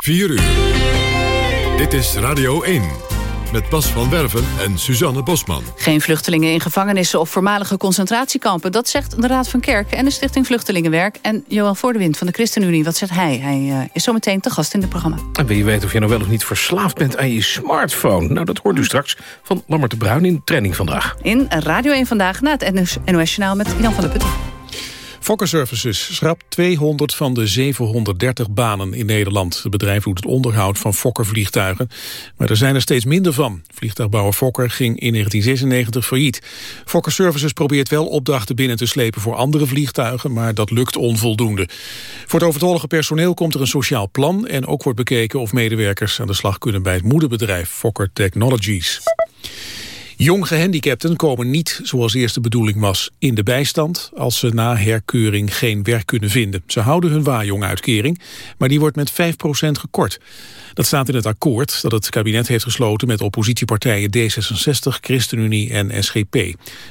4 uur. Dit is Radio 1. Met Bas van Werven en Suzanne Bosman. Geen vluchtelingen in gevangenissen of voormalige concentratiekampen. Dat zegt de Raad van Kerk en de Stichting Vluchtelingenwerk. En Johan Voordewind van de ChristenUnie, wat zegt hij? Hij uh, is zometeen te gast in het programma. En wil je weten of je nou wel of niet verslaafd bent aan je smartphone? Nou, dat hoort u straks van Lammert de Bruin in Training Vandaag. In Radio 1 Vandaag na het NOS Journaal met Jan van der Putten. Fokker Services schrapt 200 van de 730 banen in Nederland. Het bedrijf doet het onderhoud van Fokker-vliegtuigen. Maar er zijn er steeds minder van. Vliegtuigbouwer Fokker ging in 1996 failliet. Fokker Services probeert wel opdrachten binnen te slepen voor andere vliegtuigen... maar dat lukt onvoldoende. Voor het overtollige personeel komt er een sociaal plan... en ook wordt bekeken of medewerkers aan de slag kunnen bij het moederbedrijf Fokker Technologies. Jong gehandicapten komen niet, zoals eerst de bedoeling was, in de bijstand als ze na herkeuring geen werk kunnen vinden. Ze houden hun waarjonguitkering, maar die wordt met 5% gekort. Dat staat in het akkoord dat het kabinet heeft gesloten met oppositiepartijen D66, ChristenUnie en SGP.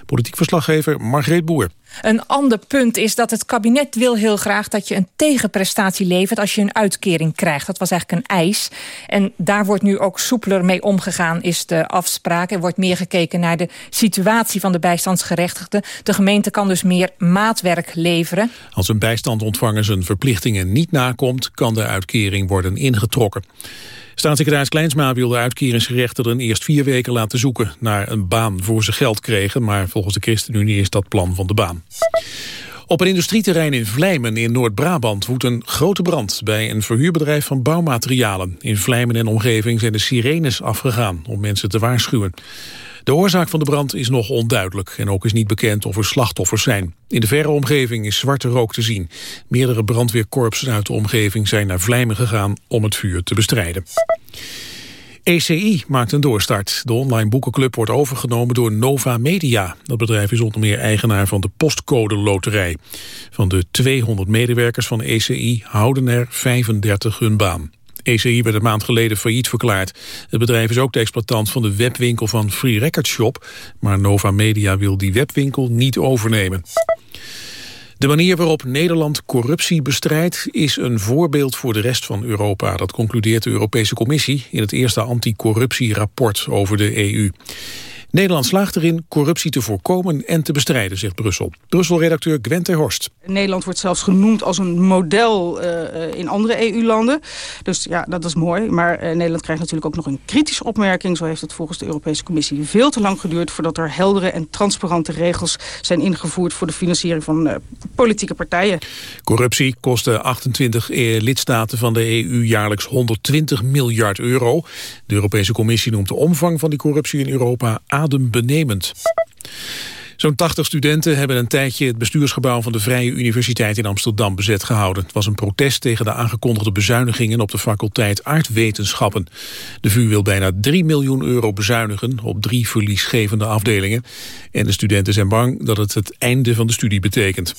Politiek verslaggever Margreet Boer. Een ander punt is dat het kabinet wil heel graag dat je een tegenprestatie levert als je een uitkering krijgt. Dat was eigenlijk een eis. En daar wordt nu ook soepeler mee omgegaan, is de afspraak. Er wordt meer gekeken naar de situatie van de bijstandsgerechtigden. De gemeente kan dus meer maatwerk leveren. Als een bijstandontvanger zijn verplichtingen niet nakomt, kan de uitkering worden ingetrokken. Staatssecretaris Kleinsma wil de uitkeringsgerechtigden eerst vier weken laten zoeken naar een baan voor ze geld kregen, maar volgens de ChristenUnie is dat plan van de baan. Op een industrieterrein in Vlijmen in Noord-Brabant woedt een grote brand bij een verhuurbedrijf van bouwmaterialen. In Vlijmen en omgeving zijn de sirenes afgegaan om mensen te waarschuwen. De oorzaak van de brand is nog onduidelijk en ook is niet bekend of er slachtoffers zijn. In de verre omgeving is zwarte rook te zien. Meerdere brandweerkorpsen uit de omgeving zijn naar Vlijmen gegaan om het vuur te bestrijden. ECI maakt een doorstart. De online boekenclub wordt overgenomen door Nova Media. Dat bedrijf is onder meer eigenaar van de postcode loterij. Van de 200 medewerkers van ECI houden er 35 hun baan. ECI werd een maand geleden failliet verklaard. Het bedrijf is ook de exploitant van de webwinkel van Free Record Shop... maar Nova Media wil die webwinkel niet overnemen. De manier waarop Nederland corruptie bestrijdt is een voorbeeld voor de rest van Europa. Dat concludeert de Europese Commissie in het eerste anticorruptierapport over de EU. Nederland slaagt erin corruptie te voorkomen en te bestrijden, zegt Brussel. Brussel-redacteur Gwen Horst. Nederland wordt zelfs genoemd als een model uh, in andere EU-landen. Dus ja, dat is mooi. Maar uh, Nederland krijgt natuurlijk ook nog een kritische opmerking. Zo heeft het volgens de Europese Commissie veel te lang geduurd... voordat er heldere en transparante regels zijn ingevoerd... voor de financiering van uh, politieke partijen. Corruptie kostte 28 lidstaten van de EU jaarlijks 120 miljard euro. De Europese Commissie noemt de omvang van die corruptie in Europa adembenemend. Zo'n 80 studenten hebben een tijdje het bestuursgebouw van de Vrije Universiteit in Amsterdam bezet gehouden. Het was een protest tegen de aangekondigde bezuinigingen op de faculteit aardwetenschappen. De VU wil bijna 3 miljoen euro bezuinigen op drie verliesgevende afdelingen. En de studenten zijn bang dat het het einde van de studie betekent.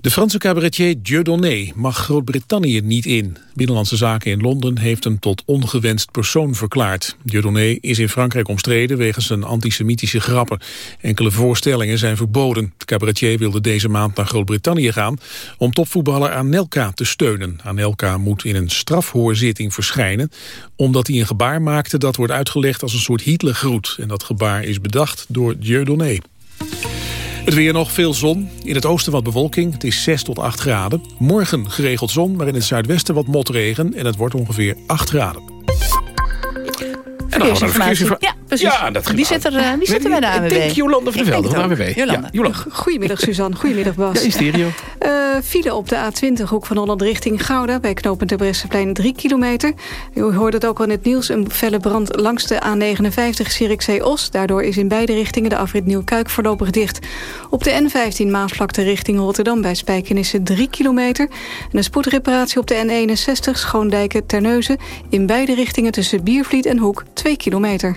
De Franse cabaretier Dieudonné mag Groot-Brittannië niet in. Binnenlandse Zaken in Londen heeft hem tot ongewenst persoon verklaard. Dieudonné is in Frankrijk omstreden wegens zijn antisemitische grappen. Enkele voorstellingen zijn verboden. De cabaretier wilde deze maand naar Groot-Brittannië gaan... om topvoetballer Anelka te steunen. Anelka moet in een strafhoorzitting verschijnen... omdat hij een gebaar maakte dat wordt uitgelegd als een soort Hitlergroet. En dat gebaar is bedacht door Dieudonné. Het weer nog veel zon. In het oosten wat bewolking. Het is 6 tot 8 graden. Morgen geregeld zon, maar in het zuidwesten wat motregen. En het wordt ongeveer 8 graden. En dan gaan we Ja, precies. Ja, dat wie zit er, uh, wie zit er bij de ANWB? Ik denk Jolande van der Velde van de. Jolanda. Ja, Goedemiddag Suzanne, goedemiddag Bas. Ja, in stereo. Uh, file op de A20, hoek van Holland richting Gouda... bij knooppunt Bresseplein 3 kilometer. U hoort het ook al in het nieuws. Een felle brand langs de A59 Zierikzee-Os. Daardoor is in beide richtingen de afrit Nieuwkuik voorlopig dicht. Op de N15 Maasvlakte richting Rotterdam bij Spijkenissen 3 kilometer. En een spoedreparatie op de N61 Schoondijken-Terneuzen... in beide richtingen tussen Biervliet en Hoek 2 kilometer.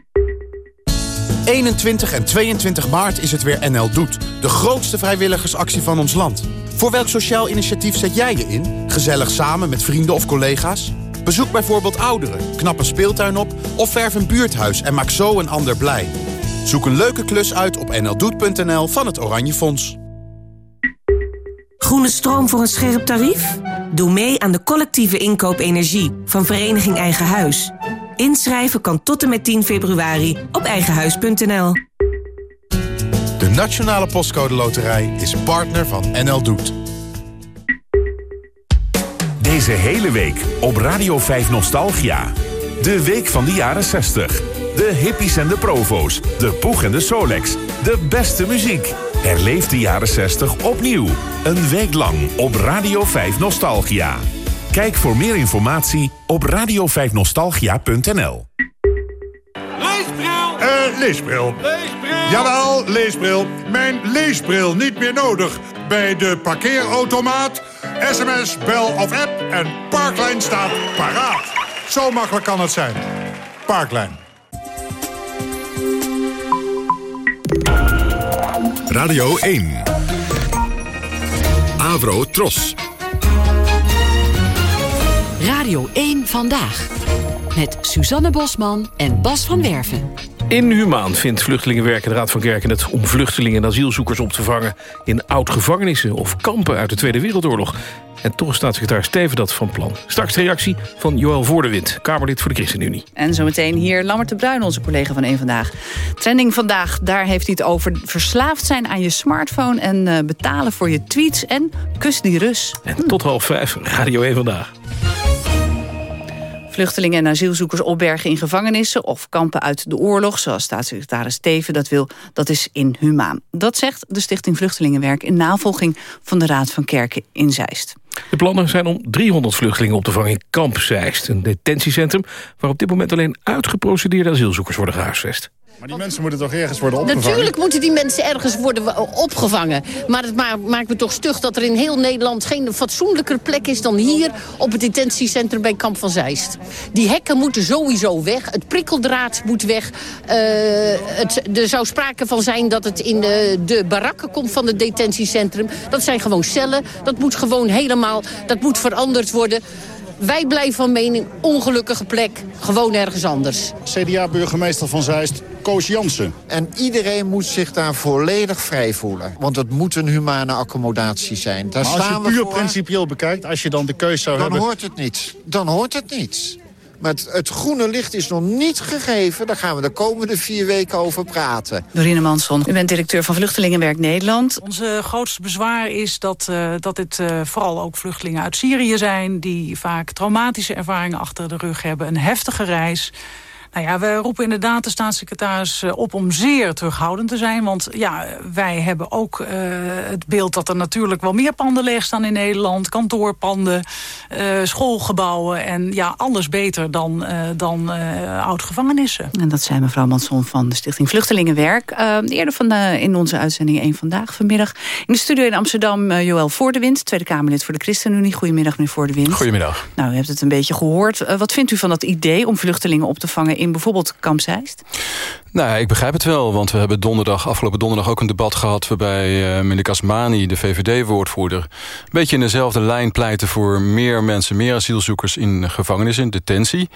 21 en 22 maart is het weer NL Doet. De grootste vrijwilligersactie van ons land. Voor welk sociaal initiatief zet jij je in? Gezellig samen met vrienden of collega's? Bezoek bijvoorbeeld ouderen, knap een speeltuin op... of verf een buurthuis en maak zo een ander blij. Zoek een leuke klus uit op nldoet.nl van het Oranje Fonds. Groene stroom voor een scherp tarief? Doe mee aan de collectieve inkoop energie van Vereniging Eigen Huis. Inschrijven kan tot en met 10 februari op eigenhuis.nl. De Nationale Postcode Loterij is partner van NL Doet. Deze hele week op Radio 5 Nostalgia. De week van de jaren 60. De hippies en de provo's. De poeg en de Solex. De beste muziek. Herleef de jaren 60 opnieuw. Een week lang op Radio 5 Nostalgia. Kijk voor meer informatie op radio5nostalgia.nl. Leesbril! Eh, leesbril. Leesbril! Jawel, leesbril. Mijn leesbril niet meer nodig. Bij de parkeerautomaat, sms, bel of app en Parklijn staat paraat. Zo makkelijk kan het zijn. Parklijn. Radio 1. Avro Tros. Radio 1 Vandaag. Met Suzanne Bosman en Bas van Werven. Inhumaan vindt Vluchtelingenwerk en de Raad van Kerken het... om vluchtelingen en asielzoekers op te vangen... in oud-gevangenissen of kampen uit de Tweede Wereldoorlog. En toch is staatssecretaris Steven dat van plan. Straks de reactie van Joël Voordewind, Kamerlid voor de ChristenUnie. En zometeen hier Lammert de Bruin, onze collega van Eén Vandaag. Trending vandaag, daar heeft hij het over verslaafd zijn aan je smartphone... en uh, betalen voor je tweets en kus die Rus. En tot half vijf, Radio 1 Vandaag. Vluchtelingen en asielzoekers opbergen in gevangenissen... of kampen uit de oorlog, zoals staatssecretaris Steven dat wil... dat is inhumaan. Dat zegt de Stichting Vluchtelingenwerk... in navolging van de Raad van Kerken in Zeist. De plannen zijn om 300 vluchtelingen op te vangen in Kamp Zeist. Een detentiecentrum waar op dit moment alleen uitgeprocedeerde asielzoekers worden gehuisvest. Maar die mensen moeten toch ergens worden opgevangen? Natuurlijk moeten die mensen ergens worden opgevangen. Maar het maakt me toch stug dat er in heel Nederland geen fatsoenlijker plek is dan hier op het detentiecentrum bij Kamp van Zeist. Die hekken moeten sowieso weg. Het prikkeldraad moet weg. Uh, het, er zou sprake van zijn dat het in de, de barakken komt van het detentiecentrum. Dat zijn gewoon cellen. Dat moet gewoon helemaal, dat moet veranderd worden. Wij blijven van mening, ongelukkige plek, gewoon ergens anders. CDA-burgemeester van Zeist, Koos Jansen. En iedereen moet zich daar volledig vrij voelen. Want het moet een humane accommodatie zijn. Daar maar als staan je puur voor... principieel bekijkt, als je dan de keus zou dan hebben... Dan hoort het niet. Dan hoort het niet. Maar het, het, groene licht is nog niet gegeven. Daar gaan we de komende vier weken over praten. Dorine Manson, u bent directeur van Vluchtelingenwerk Nederland. Onze grootste bezwaar is dat, uh, dat het uh, vooral ook vluchtelingen uit Syrië zijn... die vaak traumatische ervaringen achter de rug hebben. Een heftige reis. Nou ja, we roepen inderdaad de staatssecretaris op om zeer terughoudend te zijn. Want ja, wij hebben ook uh, het beeld dat er natuurlijk wel meer panden leeg staan in Nederland. Kantoorpanden, uh, schoolgebouwen en ja, alles beter dan, uh, dan oud-gevangenissen. En dat zei mevrouw Manson van de Stichting Vluchtelingenwerk. eerder van de, in onze uitzending één Vandaag vanmiddag. In de studio in Amsterdam Joël Voordewind, Tweede Kamerlid voor de ChristenUnie. Goedemiddag meneer Voordewind. Goedemiddag. Nou, u hebt het een beetje gehoord. wat vindt u van dat idee om vluchtelingen op te vangen in bijvoorbeeld Kamp Zeist? Nou, ik begrijp het wel, want we hebben donderdag, afgelopen donderdag ook een debat gehad... waarbij uh, meneer Kasmani, de VVD-woordvoerder... een beetje in dezelfde lijn pleitte voor meer mensen... meer asielzoekers in gevangenissen, detentie.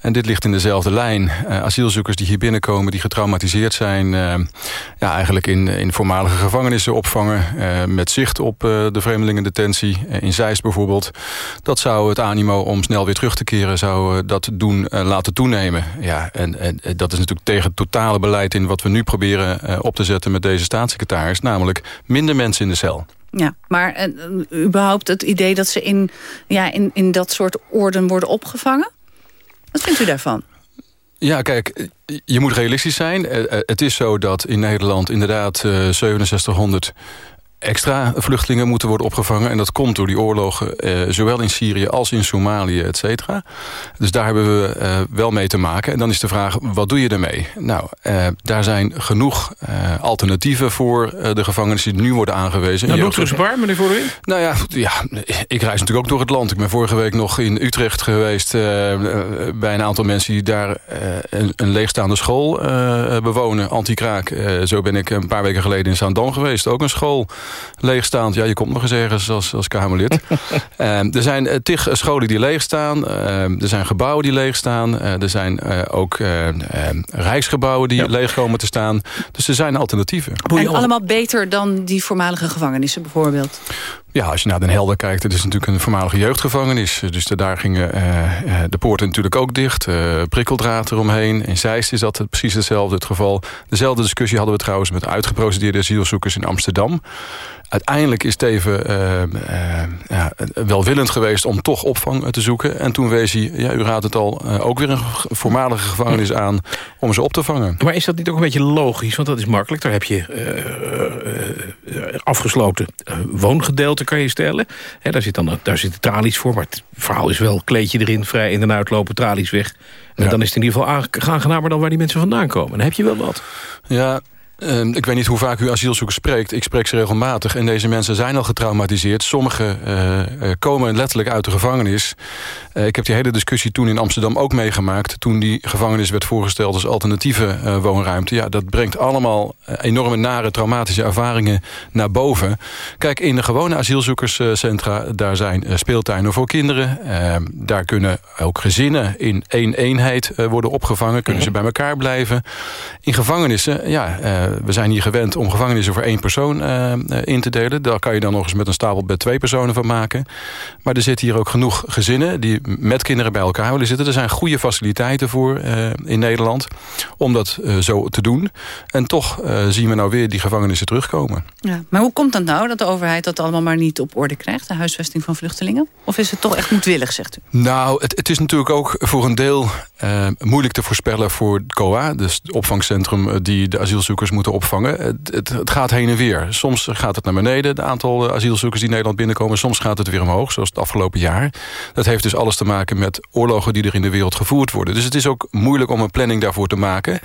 En dit ligt in dezelfde lijn. Uh, asielzoekers die hier binnenkomen, die getraumatiseerd zijn... Uh, ja, eigenlijk in, in voormalige gevangenissen opvangen... met zicht op de vreemdelingendetentie, in Zeist bijvoorbeeld. Dat zou het animo om snel weer terug te keren... zou dat doen laten toenemen. Ja, en, en dat is natuurlijk tegen het totale beleid in wat we nu proberen op te zetten met deze staatssecretaris. Namelijk minder mensen in de cel. Ja, maar überhaupt het idee dat ze in, ja, in, in dat soort orden worden opgevangen? Wat vindt u daarvan? Ja, kijk, je moet realistisch zijn. Uh, het is zo dat in Nederland inderdaad 6700 extra vluchtelingen moeten worden opgevangen. En dat komt door die oorlogen, uh, zowel in Syrië als in Somalië, et cetera. Dus daar hebben we uh, wel mee te maken. En dan is de vraag, wat doe je ermee? Nou, uh, daar zijn genoeg alternatieven voor de gevangenissen die nu worden aangewezen. Nou, doet waar, meneer Voorwin? Nou ja, ja, ik reis natuurlijk ook door het land. Ik ben vorige week nog in Utrecht geweest... bij een aantal mensen die daar een, een, leegstaande school bewonen, anti-kraak. zo ben ik een paar weken geleden in Zaandam geweest, ook een school leegstaand. Ja, je komt nog eens ergens als, als Kamerlid. uh, er zijn uh, tig scholen die leegstaan. Uh, er zijn gebouwen die leegstaan. er zijn ook rijksgebouwen die leeg komen te staan. Dus er zijn alternatieven. En allemaal beter dan die voormalige gevangenissen bijvoorbeeld? Ja, als je naar Den Helder kijkt, het is natuurlijk een voormalige jeugdgevangenis. Dus daar gingen uh, de poorten natuurlijk ook dicht. Uh, prikkeldraad eromheen. In Zeist is dat precies hetzelfde het geval. Dezelfde discussie hadden we trouwens met uitgeprocedeerde asielzoekers in Amsterdam. Uiteindelijk is Teven uh, uh, ja, welwillend geweest om toch opvang te zoeken. En toen wees hij, ja, u raadt het al, uh, ook weer een voormalige gevangenis aan om ze op te vangen. Maar is dat niet ook een beetje logisch? Want dat is makkelijk. Daar heb je afgesloten woongedeelte kan je stellen. He, daar, zit dan, daar zitten tralies voor, maar het verhaal is wel kleedje erin, vrij in en uitlopen, tralies weg. En ja. dan is het in ieder geval aangenamer dan waar die mensen vandaan komen. Dan heb je wel wat. Ja, Uh, ik weet niet hoe vaak u asielzoekers spreekt. Ik spreek ze regelmatig. En deze mensen zijn al getraumatiseerd. Sommigen uh, komen letterlijk uit de gevangenis. Uh, ik heb die hele discussie toen in Amsterdam ook meegemaakt. Toen die gevangenis werd voorgesteld als alternatieve woonruimte. Ja, dat brengt allemaal enorme nare traumatische ervaringen naar boven. Kijk, in de gewone asielzoekerscentra... daar zijn speeltuinen voor kinderen. Ehm, daar kunnen ook gezinnen in één eenheid worden opgevangen. Kunnen ze bij elkaar blijven. In gevangenissen, ja eh, we zijn hier gewend om gevangenissen voor één persoon in te delen. Daar kan je dan nog eens met een stapelbed twee personen van maken. Maar er zitten hier ook genoeg gezinnen die met kinderen bij elkaar willen zitten. Er zijn goede faciliteiten voor uh, in Nederland om dat zo te doen. En toch zien we nou weer die gevangenissen terugkomen. Ja, maar hoe komt dat nou dat de overheid dat allemaal maar niet op orde krijgt? De huisvesting van vluchtelingen? Of is het toch echt moedwillig, zegt u? Nou, het, het is natuurlijk ook voor een deel moeilijk te voorspellen voor COA. Dus het opvangcentrum die de asielzoekers moeten opvangen. Het, het, het, gaat heen en weer. Soms gaat het naar beneden, het aantal asielzoekers die Nederland binnenkomen. Soms gaat het weer omhoog, zoals het afgelopen jaar. Dat heeft dus alles te maken met oorlogen die er in de wereld gevoerd worden. Dus het is ook moeilijk om een planning daarvoor te maken.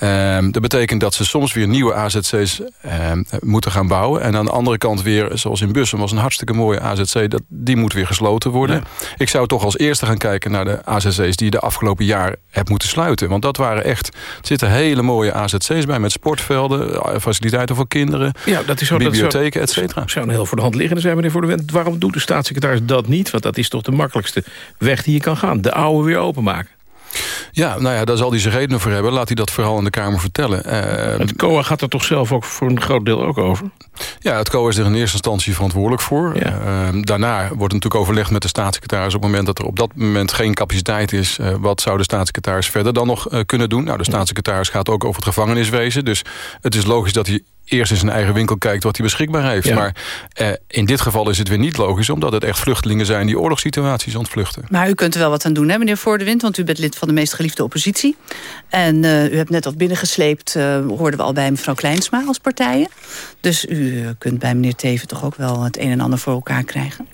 Um, dat betekent dat ze soms weer nieuwe AZC's um, moeten gaan bouwen. En aan de andere kant weer, zoals in Bussen was een hartstikke mooie AZC. Dat, die moet weer gesloten worden. Ja. Ik zou toch als eerste gaan kijken naar de AZC's die je de afgelopen jaar hebt moeten sluiten. Want dat waren echt, er zitten hele mooie AZC's bij met sport sportvelden, eh, faciliteiten voor kinderen, ja, dat is zo, bibliotheken, et cetera. zou een heel voor de hand liggen. Dan zijn we voor de wend. Waarom doet de staatssecretaris dat niet? Want dat is toch de makkelijkste weg die je kan gaan. De oude weer openmaken. Ja, nou ja, daar zal hij zijn redenen voor hebben. Laat hij dat vooral in de Kamer vertellen. Uh, het COA gaat er toch zelf ook voor een groot deel ook over? Ja, het COA is er in eerste instantie verantwoordelijk voor. Ja. Uh, daarna wordt natuurlijk overlegd met de staatssecretaris... op het moment dat er op dat moment geen capaciteit is... Uh, wat zou de staatssecretaris verder dan nog kunnen doen? Nou, de staatssecretaris gaat ook over het gevangeniswezen. Dus het is logisch dat hij eerst in zijn eigen winkel kijkt wat hij beschikbaar heeft. Ja. Maar eh, in dit geval is het weer niet logisch... omdat het echt vluchtelingen zijn die oorlogssituaties ontvluchten. Maar u kunt er wel wat aan doen, hè, meneer Voor de Wind... want u bent lid van de meest geliefde oppositie. En uh, u hebt net wat binnengesleept, uh, hoorden we al bij mevrouw Kleinsma als partijen. Dus u kunt bij meneer Teven toch ook wel het een en ander voor elkaar krijgen?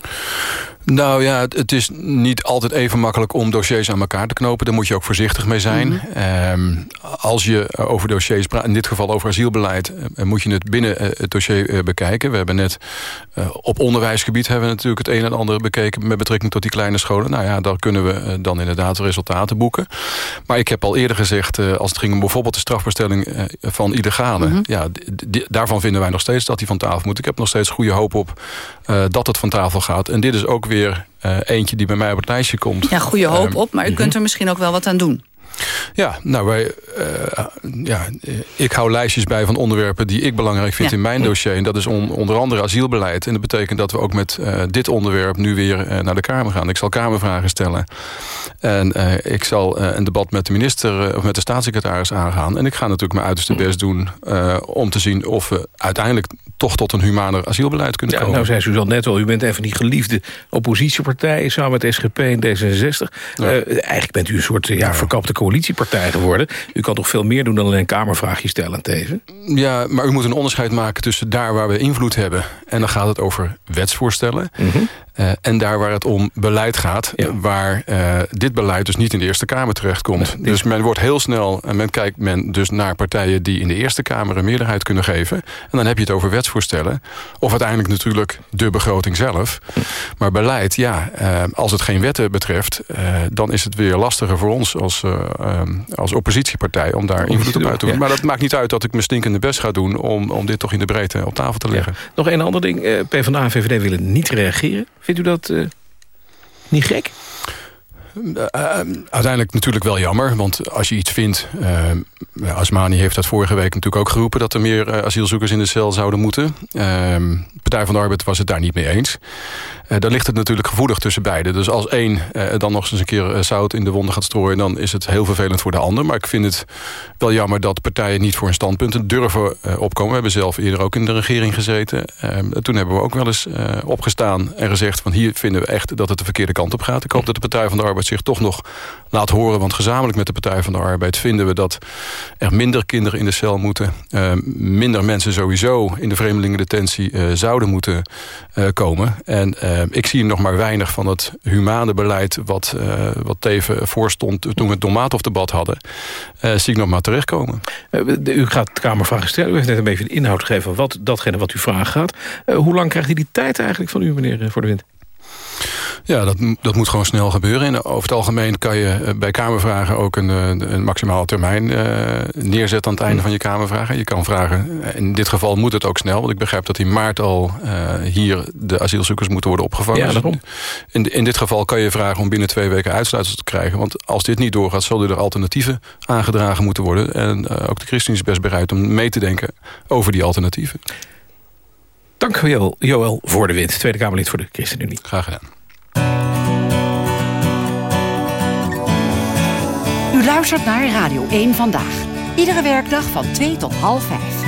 Nou ja, het, het, is niet altijd even makkelijk om dossiers aan elkaar te knopen. Daar moet je ook voorzichtig mee zijn. Mm -hmm. um, als je over dossiers praat, in dit geval over asielbeleid... Uh, moet je het binnen uh, het dossier uh, bekijken. We hebben net op onderwijsgebied hebben we natuurlijk het een en ander bekeken... met betrekking tot die kleine scholen. Nou ja, daar kunnen we dan inderdaad resultaten boeken. Maar ik heb al eerder gezegd, als het ging om bijvoorbeeld de strafbestelling van illegale... Mm -hmm. ja, daarvan vinden wij nog steeds dat die van tafel moet. Ik heb nog steeds goede hoop op dat het van tafel gaat. En dit is ook weer weer uh, eentje die bij mij op het lijstje komt. Ja, goede hoop op, maar u kunt er misschien ook wel wat aan doen. Ja, nou, wij, uh, ja, ik hou lijstjes bij van onderwerpen die ik belangrijk vind ja. in mijn dossier. En dat is on, onder andere asielbeleid. En dat betekent dat we ook met uh, dit onderwerp nu weer uh, naar de Kamer gaan. Ik zal Kamervragen stellen. En ik zal een debat met de minister of met de staatssecretaris aangaan. En ik ga natuurlijk mijn uiterste best doen om te zien of we uiteindelijk toch tot een humaner asielbeleid kunnen ja, komen. Nou zei Suzanne net al, u bent een van die geliefde oppositiepartijen... samen met SGP en D66. Ja. eigenlijk bent u een soort ja, verkapte coalitie coalitiepartij geworden. U kan toch veel meer doen dan alleen een kamervraagje stellen tegen? Ja, maar u moet een onderscheid maken tussen daar waar we invloed hebben. En dan gaat het over wetsvoorstellen. Mhm. Uh, en daar waar het om beleid gaat, ja. waar uh, dit beleid dus niet in de Eerste Kamer terechtkomt. Nee, dus men wordt heel snel, en men kijkt men dus naar partijen die in de Eerste Kamer een meerderheid kunnen geven. En dan heb je het over wetsvoorstellen. Of uiteindelijk natuurlijk de begroting zelf. Maar beleid, ja, uh, als het geen wetten betreft, dan is het weer lastiger voor ons als, als oppositiepartij om daar invloed op uit te doen. Ja. Maar dat maakt niet uit dat ik mijn stinkende best ga doen om, om dit toch in de breedte op tafel te leggen. Ja. Nog een ander ding, PvdA en VVD willen niet reageren. Vindt u dat uh, niet gek? Uh, uiteindelijk natuurlijk wel jammer. Want als je iets vindt... Uh, Asmani heeft dat vorige week natuurlijk ook geroepen... dat er meer asielzoekers in de cel zouden moeten. Partij van de Arbeid was het daar niet mee eens. Daar ligt het natuurlijk gevoelig tussen beiden. Dus als één dan nog eens een keer zout in de wonden gaat strooien... dan is het heel vervelend voor de ander. Maar ik vind het wel jammer dat partijen niet voor hun standpunten durven opkomen. We hebben zelf eerder ook in de regering gezeten. toen hebben we ook wel eens opgestaan en gezegd... van hier vinden we echt dat het de verkeerde kant op gaat. Ik hoop dat de Partij van de Arbeid zich toch nog laat horen. Want gezamenlijk met de Partij van de Arbeid vinden we dat er minder kinderen in de cel moeten. Uh, minder mensen sowieso in de vreemdelingendetentie uh, zouden moeten komen. En ik zie nog maar weinig van het humane beleid wat, wat Teven voorstond toen we het Domatov-debat hadden. zie ik nog maar terechtkomen. u gaat de Kamervragen stellen. U heeft net een beetje de inhoud gegeven van wat, datgene wat u vragen gaat. hoe lang krijgt u die tijd eigenlijk van u, meneer Voor de Wind? Ja, dat, dat moet gewoon snel gebeuren. En over het algemeen kan je bij Kamervragen ook een, een maximale termijn uh, neerzetten aan het einde van je Kamervragen. Je kan vragen, in dit geval moet het ook snel, want ik begrijp dat in maart al uh, hier de asielzoekers moeten worden opgevangen. Ja, daarom. In, in dit geval kan je vragen om binnen twee weken uitsluitsel te krijgen. Want als dit niet doorgaat, zullen er alternatieven aangedragen moeten worden. En uh, ook de ChristenUnie is best bereid om mee te denken over die alternatieven. Dank Joël, Joël voor de wind, Tweede Kamerlid voor de ChristenUnie. Graag gedaan. U luistert naar Radio 1 Vandaag. Iedere werkdag van 2 tot half 5.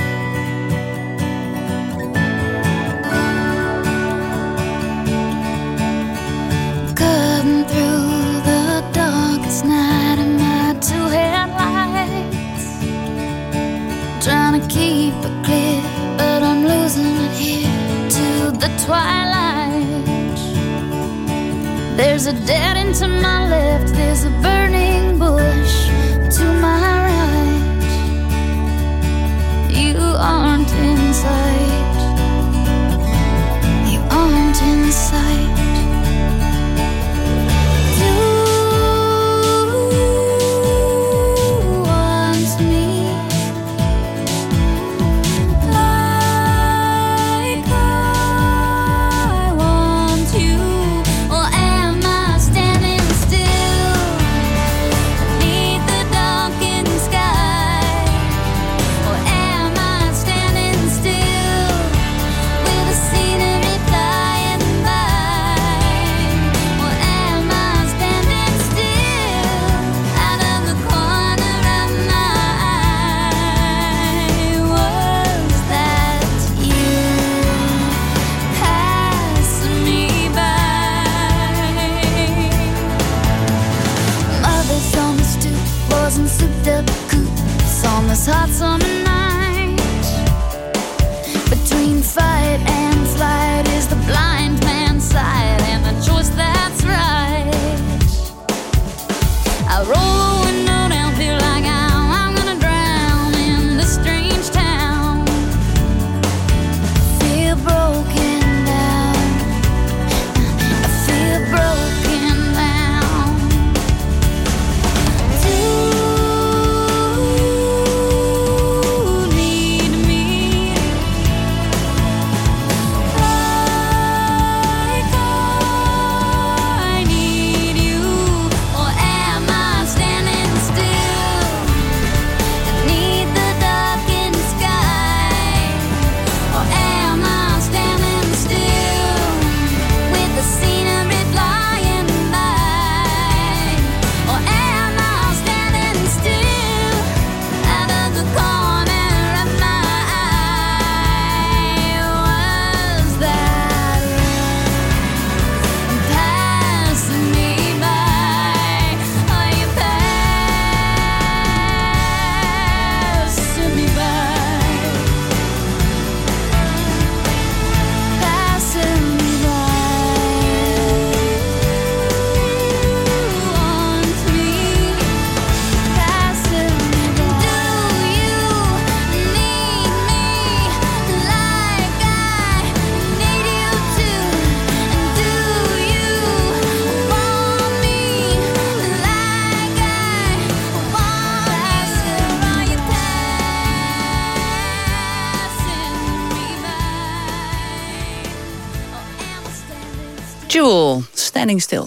Jewel, standing still.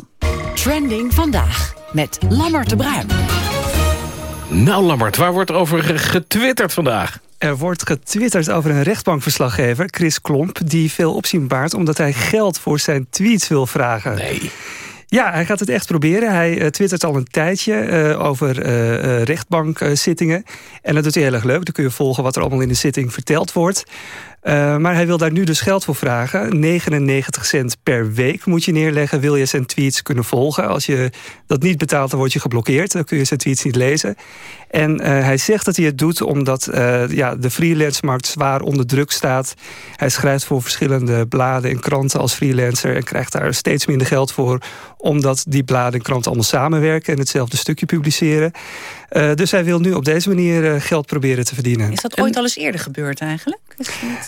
Trending vandaag met Lammert de Bruin. Nou Lammert, waar wordt er over getwitterd vandaag? Er wordt getwitterd over een rechtbankverslaggever, Chris Klomp... die veel opzien baart omdat hij geld voor zijn tweets wil vragen. Nee. Ja, hij gaat het echt proberen. Hij uh, twittert al een tijdje uh, over uh, rechtbankzittingen. En dat doet hij heel erg leuk. Dan kun je volgen wat er allemaal in de zitting verteld wordt. Uh, maar hij wil daar nu dus geld voor vragen. 99 cent per week moet je neerleggen. Wil je zijn tweets kunnen volgen. Als je dat niet betaalt, dan word je geblokkeerd. Dan kun je zijn tweets niet lezen. En uh, hij zegt dat hij het doet omdat uh, ja, de freelance-markt zwaar onder druk staat. Hij schrijft voor verschillende bladen en kranten als freelancer... en krijgt daar steeds minder geld voor... omdat die bladen en kranten allemaal samenwerken... en hetzelfde stukje publiceren. Uh, dus hij wil nu op deze manier geld proberen te verdienen. Is dat ooit en... al eens eerder gebeurd eigenlijk?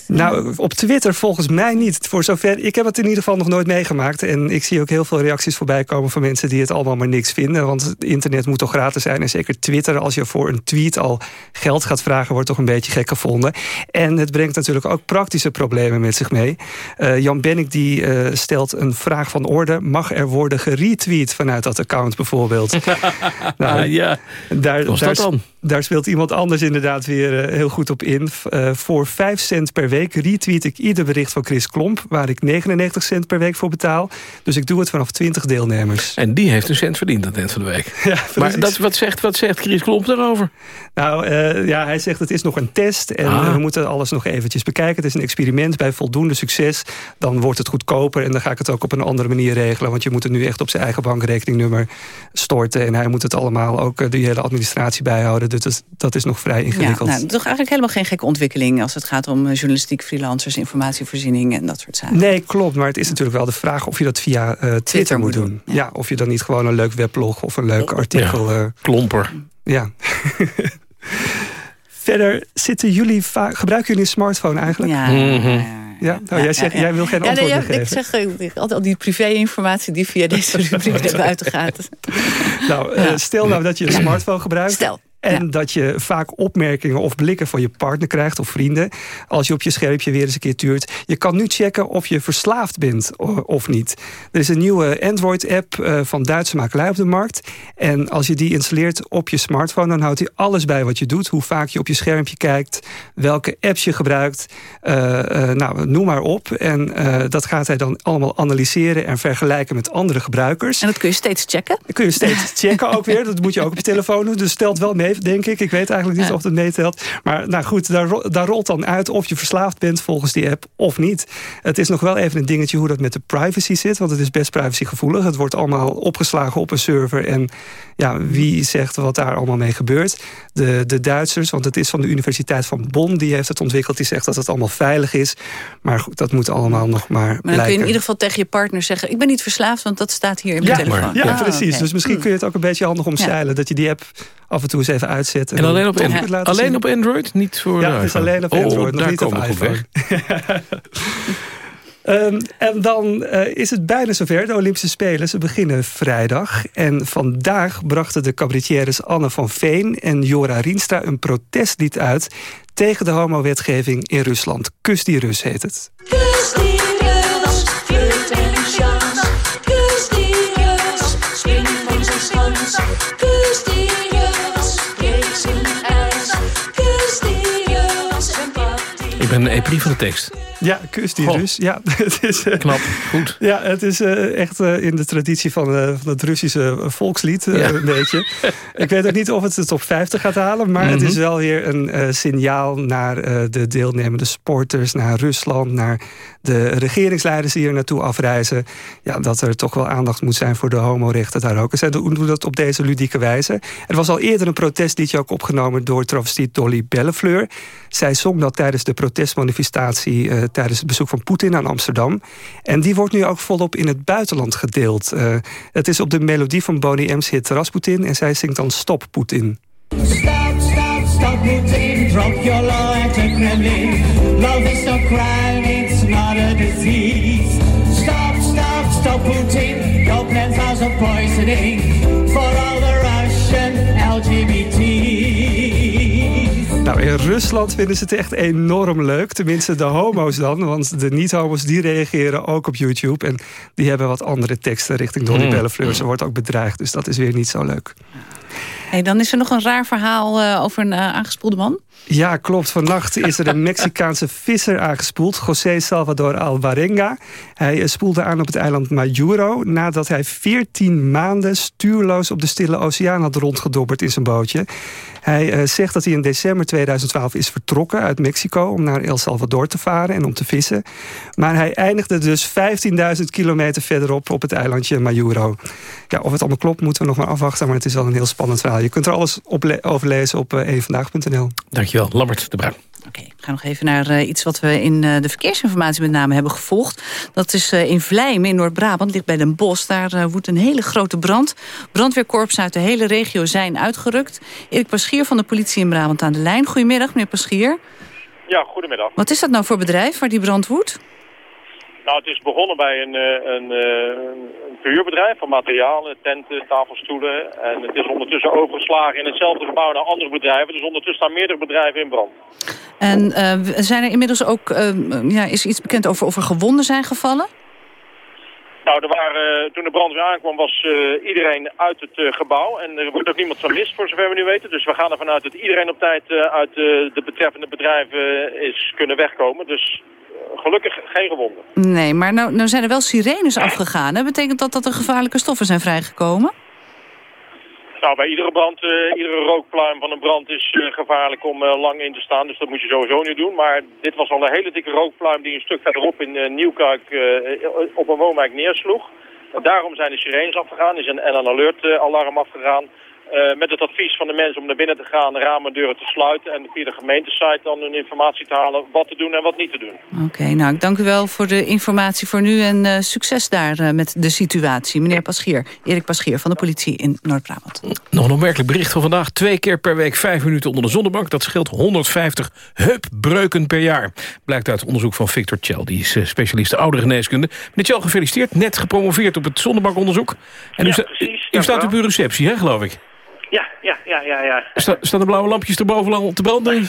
Nou, op Twitter volgens mij niet. Voor zover, ik heb het in ieder geval nog nooit meegemaakt. En ik zie ook heel veel reacties voorbij komen van mensen die het allemaal maar niks vinden. Want het internet moet toch gratis zijn. En zeker Twitter, als je voor een tweet al geld gaat vragen, wordt toch een beetje gek gevonden. En het brengt natuurlijk ook praktische problemen met zich mee. Uh, Jan Bennik die uh, stelt een vraag van orde. Mag er worden geretweet vanuit dat account bijvoorbeeld? nou, ja, daar, was dat dan? Daar speelt iemand anders inderdaad weer uh, heel goed op in. Uh, voor 5 cent per week retweet ik ieder bericht van Chris Klomp... waar ik 99 cent per week voor betaal. Dus ik doe het vanaf 20 deelnemers. En die heeft een cent verdiend aan het eind van de week. Ja, maar dat, wat, zegt, wat zegt Chris Klomp daarover? Nou, uh, ja, hij zegt het is nog een test... en Ah. we moeten alles nog eventjes bekijken. Het is een experiment bij voldoende succes. Dan wordt het goedkoper en dan ga ik het ook op een andere manier regelen. Want je moet het nu echt op zijn eigen bankrekeningnummer storten. En hij moet het allemaal ook die hele administratie bijhouden. Dus dat, dat is nog vrij ingewikkeld. Ja, nou, toch eigenlijk helemaal geen gekke ontwikkeling... als het gaat om uh, journalistiek, freelancers, informatievoorziening en dat soort zaken. Nee, klopt. Maar het is natuurlijk wel de vraag of je dat via uh, Twitter, Twitter, moet doen. doen. Ja. ja. of je dan niet gewoon een leuk weblog of een leuk artikel... Ja, klomper. Ja. Verder zitten jullie gebruiken jullie een smartphone eigenlijk? Ja. Mm -hmm. Ja, nou, jij, zegt, jij wil geen antwoord nee, geven. Ik zeg altijd al die privé-informatie die via deze rubriek naar buiten gaat. nou, ja. stel nou dat je een smartphone gebruikt. Stel. En ja. dat je vaak opmerkingen of blikken van je partner krijgt of vrienden. Als je op je schermpje weer eens een keer tuurt. Je kan nu checken of je verslaafd bent of niet. Er is een nieuwe Android-app uh, van Duitse makelij op de markt. En als je die installeert op je smartphone... dan houdt hij alles bij wat je doet. Hoe vaak je op je schermpje kijkt. Welke apps je gebruikt. Uh, uh, nou, noem maar op. En dat gaat hij dan allemaal analyseren en vergelijken met andere gebruikers. En dat kun je steeds checken? Dat kun je steeds checken ook weer. Dat moet je ook op je telefoon doen. Dus stelt wel mee denk ik. Ik weet eigenlijk niet ja. of het meetelt. Maar nou goed, daar, daar rolt dan uit of je verslaafd bent volgens die app of niet. Het is nog wel even een dingetje hoe dat met de privacy zit. Want het is best privacygevoelig. Het wordt allemaal opgeslagen op een server. En ja, wie zegt wat daar allemaal mee gebeurt. De, de Duitsers, want het is van de Universiteit van Bonn... die heeft het ontwikkeld. Die zegt dat het allemaal veilig is. Maar goed, dat moet allemaal nog maar Maar dan blijken. kun je in ieder geval tegen je partner zeggen... ik ben niet verslaafd, want dat staat hier in mijn ja, telefoon. Ja, ah, precies. okay. Dus misschien kun je het ook een beetje handig omzeilen. Ja. Dat je die app af en toe eens even uitzet. En, en alleen, op, en, alleen op Android? Niet voor Ja, het is alleen op Android, oh, nog niet op iPhone. Um, en dan uh, is het bijna zover. De Olympische Spelen, ze beginnen vrijdag. En vandaag brachten de cabaretières Anne van Veen en Jora Rienstra... een protestlied uit tegen de homowetgeving in Rusland. Kus die Rus heet het. Kus die Ik ben een eprie van de tekst. Ja, kus die Rus. Ja, het is, uh, Knap, goed. Ja, het is uh, echt uh, in de traditie van, van het Russische volkslied ja. een beetje. Ik weet ook niet of het de top 50 gaat halen, maar mm -hmm. het is wel weer een signaal naar de deelnemende sporters, naar Rusland, naar de regeringsleiders die hier naartoe afreizen. Ja, dat er toch wel aandacht moet zijn voor de homorechten daar ook. En zij doen dat op deze ludieke wijze. Er was al eerder een protestliedje ook opgenomen door travestiet Dolly Bellefleur. Zij zong dat tijdens de protestmanifestatie uh, tijdens het bezoek van Poetin aan Amsterdam. En die wordt nu ook volop in het buitenland gedeeld. Uh, het is op de melodie van Bonnie M's hit Rasputin en zij zingt dan Stop Poetin. Stop, stop, stop Putin, drop your law at the Kremlin. Love is no crime, it's not a disease. Stop, stop, stop Putin, your plans are so poisoning for Nou, in Rusland vinden ze het echt enorm leuk. Tenminste de homo's dan. Want de niet-homo's die reageren ook op YouTube. En die hebben wat andere teksten richting Donny Mm. Bellefleur. Ze wordt ook bedreigd, dus dat is weer niet zo leuk. Dan is er nog een raar verhaal eh, over een eh, aangespoelde man. Ja, klopt. Vannacht is er een Mexicaanse visser aangespoeld. José Salvador Alvarenga. Hij eh, spoelde aan op het eiland Majuro... nadat hij 14 maanden stuurloos op de Stille Oceaan had rondgedobberd in zijn bootje. Hij zegt dat hij in december 2012 is vertrokken uit Mexico... om naar El Salvador te varen en om te vissen. Maar hij eindigde dus 15.000 kilometer verderop op het eilandje Majuro. Ja, of het allemaal klopt moeten we nog maar afwachten... maar het is wel een heel spannend verhaal. Je kunt er alles op le- over lezen op uh, eenvandaag.nl. Dankjewel, Lambert de Bruin. Ik ga nog even naar uh, iets wat we in uh, de verkeersinformatie met name hebben gevolgd. Dat is uh, in Vlijmen in Noord-Brabant, ligt bij Den Bosch. Daar woedt een hele grote brand. Brandweerkorpsen uit de hele regio zijn uitgerukt. Erik Paschier van de politie in Brabant aan de lijn. Goedemiddag, meneer Paschier. Ja, goedemiddag. Wat is dat nou voor bedrijf waar die brand woedt? Nou, het is begonnen bij een, een, een verhuurbedrijf van materialen, tenten, tafelstoelen. En het is ondertussen overgeslagen in hetzelfde gebouw naar andere bedrijven. Dus ondertussen staan meerdere bedrijven in brand. En uh, zijn er inmiddels ook, uh, ja, is iets bekend over of er gewonden zijn gevallen? Nou, er waren, toen de brand weer aankwam was uh, iedereen uit het gebouw. En er wordt ook niemand vermist voor zover we nu weten. Dus we gaan ervan uit dat iedereen op tijd uit de betreffende bedrijven is kunnen wegkomen. Dus gelukkig geen gewonden. Nee, maar nou, nou zijn er wel sirenes afgegaan. Hè? Betekent dat dat er gevaarlijke stoffen zijn vrijgekomen? Nou, bij iedere brand, uh, iedere rookpluim van een brand is uh, gevaarlijk om uh, lang in te staan. Dus dat moet je sowieso niet doen. Maar dit was al een hele dikke rookpluim die een stuk verderop in Nieuwkuik op een woonwijk neersloeg. Daarom zijn de sirenes afgegaan, is een, en een alertalarm afgegaan. Uh, met het advies van de mensen om naar binnen te gaan, de ramen en deuren te sluiten... en via de gemeentesite dan hun informatie te halen wat te doen en wat niet te doen. Oké, okay, nou, ik dank u wel voor de informatie voor nu en uh, succes daar uh, met de situatie. Meneer Paschier, Erik Paschier van de politie in Noord-Brabant. Nog een opmerkelijk bericht van vandaag. Twee keer per week vijf minuten onder de zonnebank. Dat scheelt 150 heupbreuken per jaar. Blijkt uit onderzoek van Victor Tjell. Die is specialist ouderengeneeskunde. Meneer Tjell, gefeliciteerd. Net gepromoveerd op het zonnebankonderzoek. En ja, u, sta precies, u staat op uw receptie, hè, geloof ik? Ja, ja, ja, ja. ja. Sta, staan de blauwe lampjes erboven al te branden?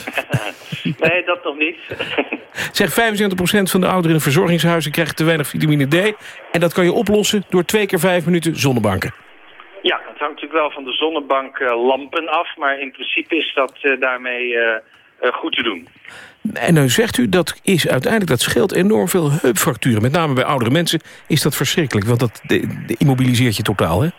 nee, dat nog niet. zeg, 75% van de ouderen in verzorgingshuizen krijgt te weinig vitamine D. En dat kan je oplossen door twee keer vijf minuten zonnebanken. Ja, het hangt natuurlijk wel van de zonnebanklampen af. Maar in principe is dat uh, daarmee uh, uh, goed te doen. En nu zegt u, dat is uiteindelijk, dat scheelt enorm veel heupfracturen. Met name bij oudere mensen is dat verschrikkelijk. Want dat de, de immobiliseert je totaal, hè?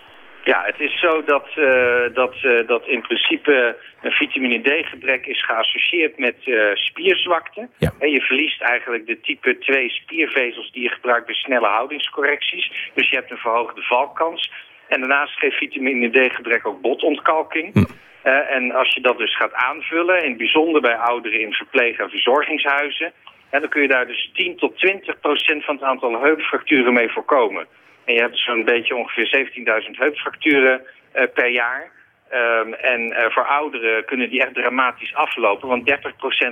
Ja, het is zo dat, uh, dat, uh, dat in principe een vitamine D-gebrek is geassocieerd met uh, spierzwakte. Ja. En je verliest eigenlijk de type 2 spiervezels die je gebruikt bij snelle houdingscorrecties. Dus je hebt een verhoogde valkans. En daarnaast geeft vitamine D-gebrek ook botontkalking. Hm. en als je dat dus gaat aanvullen, in het bijzonder bij ouderen in verpleeg- en verzorgingshuizen... dan kun je daar dus 10 tot 20 procent van het aantal heupfracturen mee voorkomen. En je hebt zo'n beetje ongeveer 17.000 heupfracturen uh, per jaar. Um, en uh, voor ouderen kunnen die echt dramatisch aflopen. Want 30%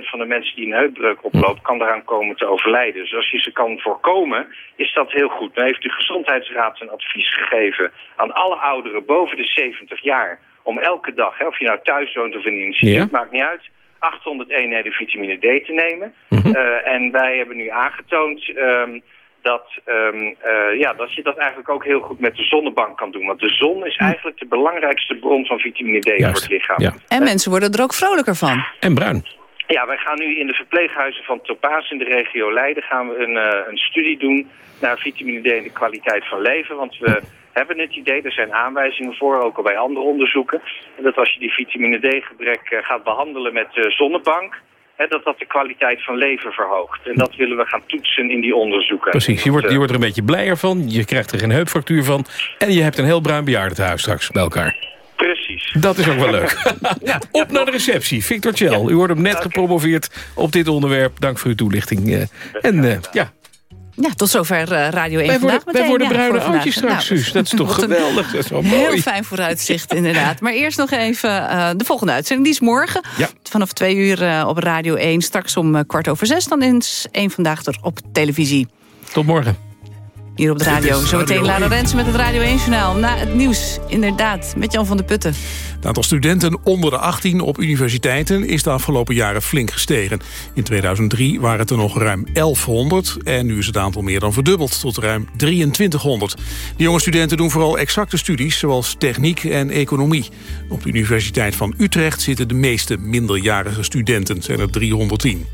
van de mensen die een heupbreuk oplopen... kan daaraan komen te overlijden. Dus als je ze kan voorkomen, is dat heel goed. Dan heeft de Gezondheidsraad een advies gegeven... aan alle ouderen boven de 70 jaar... om elke dag, hè, of je nou thuis woont of in een instituut, Ja. maakt niet uit... 800 eenheden vitamine D te nemen. Mhm. Uh, en wij hebben nu aangetoond... Um, dat, um, uh, ja, dat je dat eigenlijk ook heel goed met de zonnebank kan doen. Want de zon is eigenlijk de belangrijkste bron van vitamine D voor het lichaam. Ja. En mensen worden er ook vrolijker van. En bruin. Ja, wij gaan nu in de verpleeghuizen van Topaas in de regio Leiden... gaan we een, uh, een studie doen naar vitamine D en de kwaliteit van leven. Want we hebben het idee, er zijn aanwijzingen voor, ook al bij andere onderzoeken... dat als je die vitamine D-gebrek uh, gaat behandelen met uh, zonnebank... Hè, dat dat de kwaliteit van leven verhoogt. En dat willen we gaan toetsen in die onderzoeken. Precies, je wordt, je wordt er een beetje blijer van. Je krijgt er geen heupfractuur van. En je hebt een heel bruin bejaardentehuis straks bij elkaar. Precies. Dat is ook wel leuk. Op naar de receptie. Victor Tjell, u wordt hem net gepromoveerd op dit onderwerp. Dank voor uw toelichting. Uh, en uh, ja, ja, tot zover uh, Radio 1 wij vandaag. Worden, wij worden ja, bruine oudjes straks, nou. Dat is toch geweldig. Dat is wel mooi. Heel fijn vooruitzicht, inderdaad. Maar eerst nog even uh, de volgende uitzending. Die is morgen. Ja. Vanaf twee uur uh, op Radio 1. Straks om kwart over zes. Dan is één vandaag er op televisie. Tot morgen. Hier op de radio. Zometeen Lara 1. Rensen met het Radio 1-journaal. Na het nieuws, inderdaad, met Jan van der Putten. Het aantal studenten onder de 18 op universiteiten is de afgelopen jaren flink gestegen. In 2003 waren het er nog ruim 1100 en nu is het aantal meer dan verdubbeld tot ruim 2300. De jonge studenten doen vooral exacte studies zoals techniek en economie. Op de Universiteit van Utrecht zitten de meeste minderjarige studenten, zijn er 310.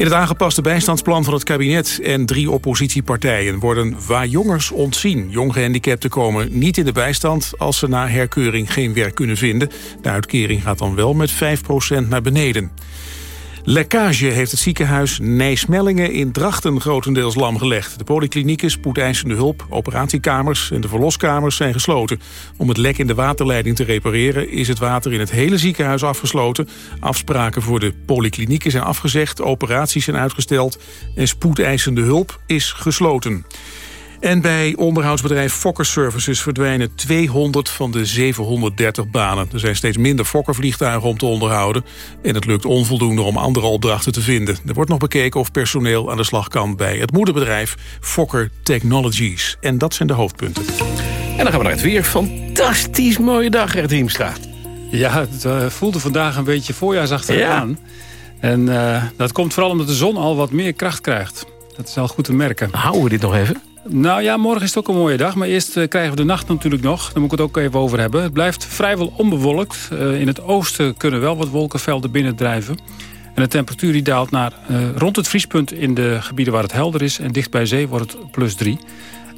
In het aangepaste bijstandsplan van het kabinet en drie oppositiepartijen worden waarjongers ontzien. Jonggehandicapten komen niet in de bijstand als ze na herkeuring geen werk kunnen vinden. De uitkering gaat dan wel met 5% naar beneden. Lekkage heeft het ziekenhuis Nijsmellingen in Drachten grotendeels lam gelegd. De polyklinieken, spoedeisende hulp, operatiekamers en de verloskamers zijn gesloten. Om het lek in de waterleiding te repareren is het water in het hele ziekenhuis afgesloten. Afspraken voor de polyklinieken zijn afgezegd, operaties zijn uitgesteld en spoedeisende hulp is gesloten. En bij onderhoudsbedrijf Fokker Services verdwijnen 200 van de 730 banen. Er zijn steeds minder Fokker-vliegtuigen om te onderhouden... en het lukt onvoldoende om andere opdrachten te vinden. Er wordt nog bekeken of personeel aan de slag kan bij het moederbedrijf Fokker Technologies. En dat zijn de hoofdpunten. En dan gaan we naar het weer. Fantastisch mooie dag, Gert Hiemstra. Ja, het eh, voelde vandaag een beetje voorjaarsachtig Ja. aan. En eh, dat komt vooral omdat de zon al wat meer kracht krijgt. Dat is al goed te merken. Houden we dit nog even? Nou ja, morgen is het ook een mooie dag. Maar eerst eh, krijgen we de nacht natuurlijk nog. Daar moet ik het ook even over hebben. Het blijft vrijwel onbewolkt. Eh, in het oosten kunnen wel wat wolkenvelden binnendrijven. En de temperatuur die daalt naar eh, rond het vriespunt in de gebieden waar het helder is. En dicht bij zee wordt het plus 3.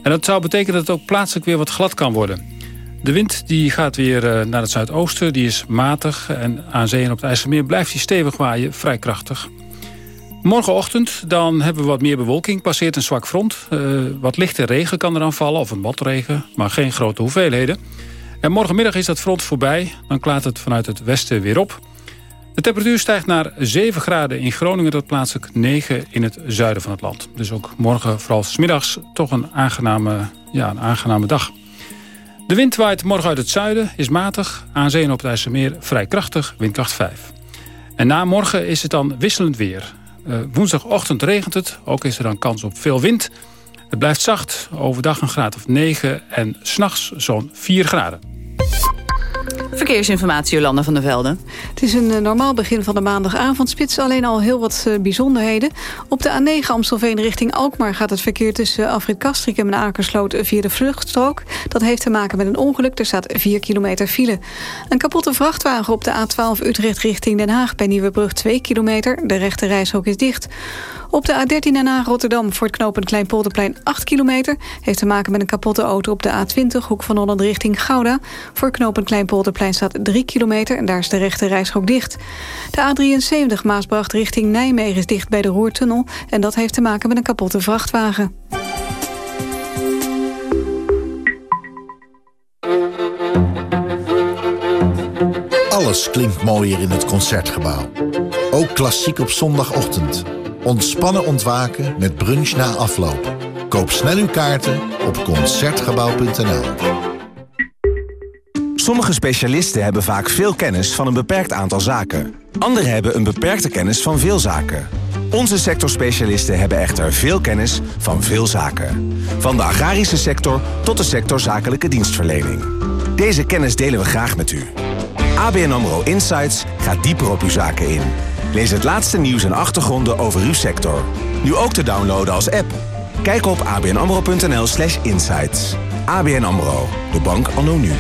En dat zou betekenen dat het ook plaatselijk weer wat glad kan worden. De wind die gaat weer naar het zuidoosten. Die is matig. En aan zee en op het IJsselmeer blijft die stevig waaien. Vrij krachtig. Morgenochtend dan hebben we wat meer bewolking. Passeert een zwak front. Eh, wat lichte regen kan eraan vallen. Of een motregen. Maar geen grote hoeveelheden. En morgenmiddag is dat front voorbij. Dan klaart het vanuit het westen weer op. De temperatuur stijgt naar 7 graden in Groningen... tot plaatselijk 9 in het zuiden van het land. Dus ook morgen, vooral 's middags, toch een aangename, ja, een aangename dag. De wind waait morgen uit het zuiden, is matig. Aan zee en op het IJsselmeer vrij krachtig, windkracht 5. En na morgen is het dan wisselend weer. Eh, woensdagochtend regent het, ook is er dan kans op veel wind. Het blijft zacht, overdag een graad of 9 en s'nachts zo'n 4 graden. Verkeersinformatie, Jolanda van der Velde. Het is een eh, normaal begin van de maandagavondspits. Alleen al heel wat eh, bijzonderheden. Op de A9 Amstelveen richting Alkmaar gaat het verkeer tussen Afrit Kastrikum en Akersloot via de vluchtstrook. Dat heeft te maken met een ongeluk. Er staat 4 kilometer file. Een kapotte vrachtwagen op de A12 Utrecht richting Den Haag bij Nieuwebrug 2 kilometer. De rechte reishok is dicht. Op de A13 en Rotterdam voor het knooppunt Kleinpolderplein 8 kilometer. Heeft te maken met een kapotte auto op de A20 hoek van Holland richting Gouda. Voor knooppunt Kleinpolderplein staat 3 kilometer en daar is de rechte reishok dicht. De A73 Maasbracht richting Nijmegen is dicht bij de Roertunnel. En dat heeft te maken met een kapotte vrachtwagen. Alles klinkt mooier in het Concertgebouw. Ook klassiek op zondagochtend. Ontspannen ontwaken met brunch na afloop. Koop snel uw kaarten op Concertgebouw.nl. Sommige specialisten hebben vaak veel kennis van een beperkt aantal zaken. Anderen hebben een beperkte kennis van veel zaken. Onze sectorspecialisten hebben echter veel kennis van veel zaken. Van de agrarische sector tot de sector zakelijke dienstverlening. Deze kennis delen we graag met u. ABN AMRO Insights gaat dieper op uw zaken in. Lees het laatste nieuws en achtergronden over uw sector. Nu ook te downloaden als app. Kijk op abnamro.nl slash insights. ABN AMRO, de bank anno nu.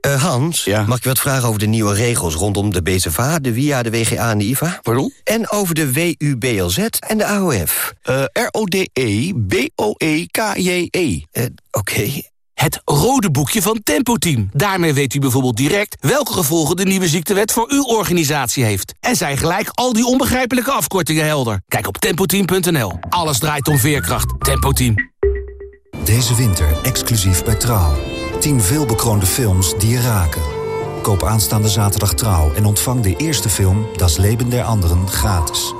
Eh, Hans, mag ik je wat vragen over de nieuwe regels rondom de BZVA, de WIA, de WGA en de IVA? Pardon? En over de WUBLZ en de AOF. Eh, R-O-D-E-B-O-E-K-J-E. Eh, Oké. Het rode boekje van Tempo Team. Daarmee weet u bijvoorbeeld direct welke gevolgen de nieuwe ziektewet voor uw organisatie heeft. En zijn gelijk al die onbegrijpelijke afkortingen helder. Kijk op tempoteam.nl. Alles draait om veerkracht. Tempo Team. Deze winter exclusief bij Trouw. 10 veelbekroonde films die je raken. Koop aanstaande zaterdag Trouw en ontvang de eerste film Das Leben der Anderen gratis.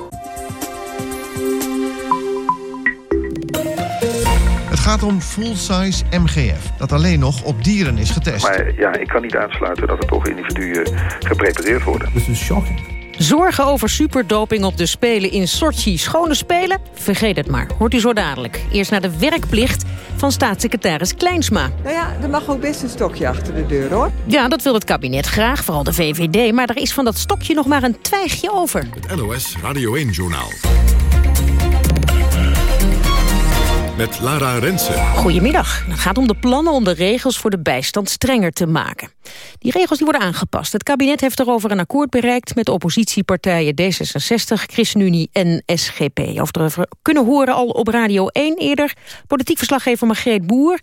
Gaat om full-size MGF, dat alleen nog op dieren is getest. Maar ja, ik kan niet uitsluiten dat er toch individuen geprepareerd worden. This is shocking. Zorgen over superdoping op de Spelen in Sochi. Schone Spelen? Vergeet het maar. Hoort u zo dadelijk. Eerst naar de werkplicht van staatssecretaris Kleinsma. Nou ja, er mag ook best een stokje achter de deur, hoor. Ja, dat wil het kabinet graag, vooral de VVD. Maar er is van dat stokje nog maar een twijgje over. Het NOS Radio 1-journaal. Met Lara Rensen. Goedemiddag. Het gaat om de plannen om de regels voor de bijstand strenger te maken. Die regels die worden aangepast. Het kabinet heeft erover een akkoord bereikt... met oppositiepartijen D66, ChristenUnie en SGP. Over kunnen horen al op Radio 1 eerder. Politiek verslaggever Margreet Boer.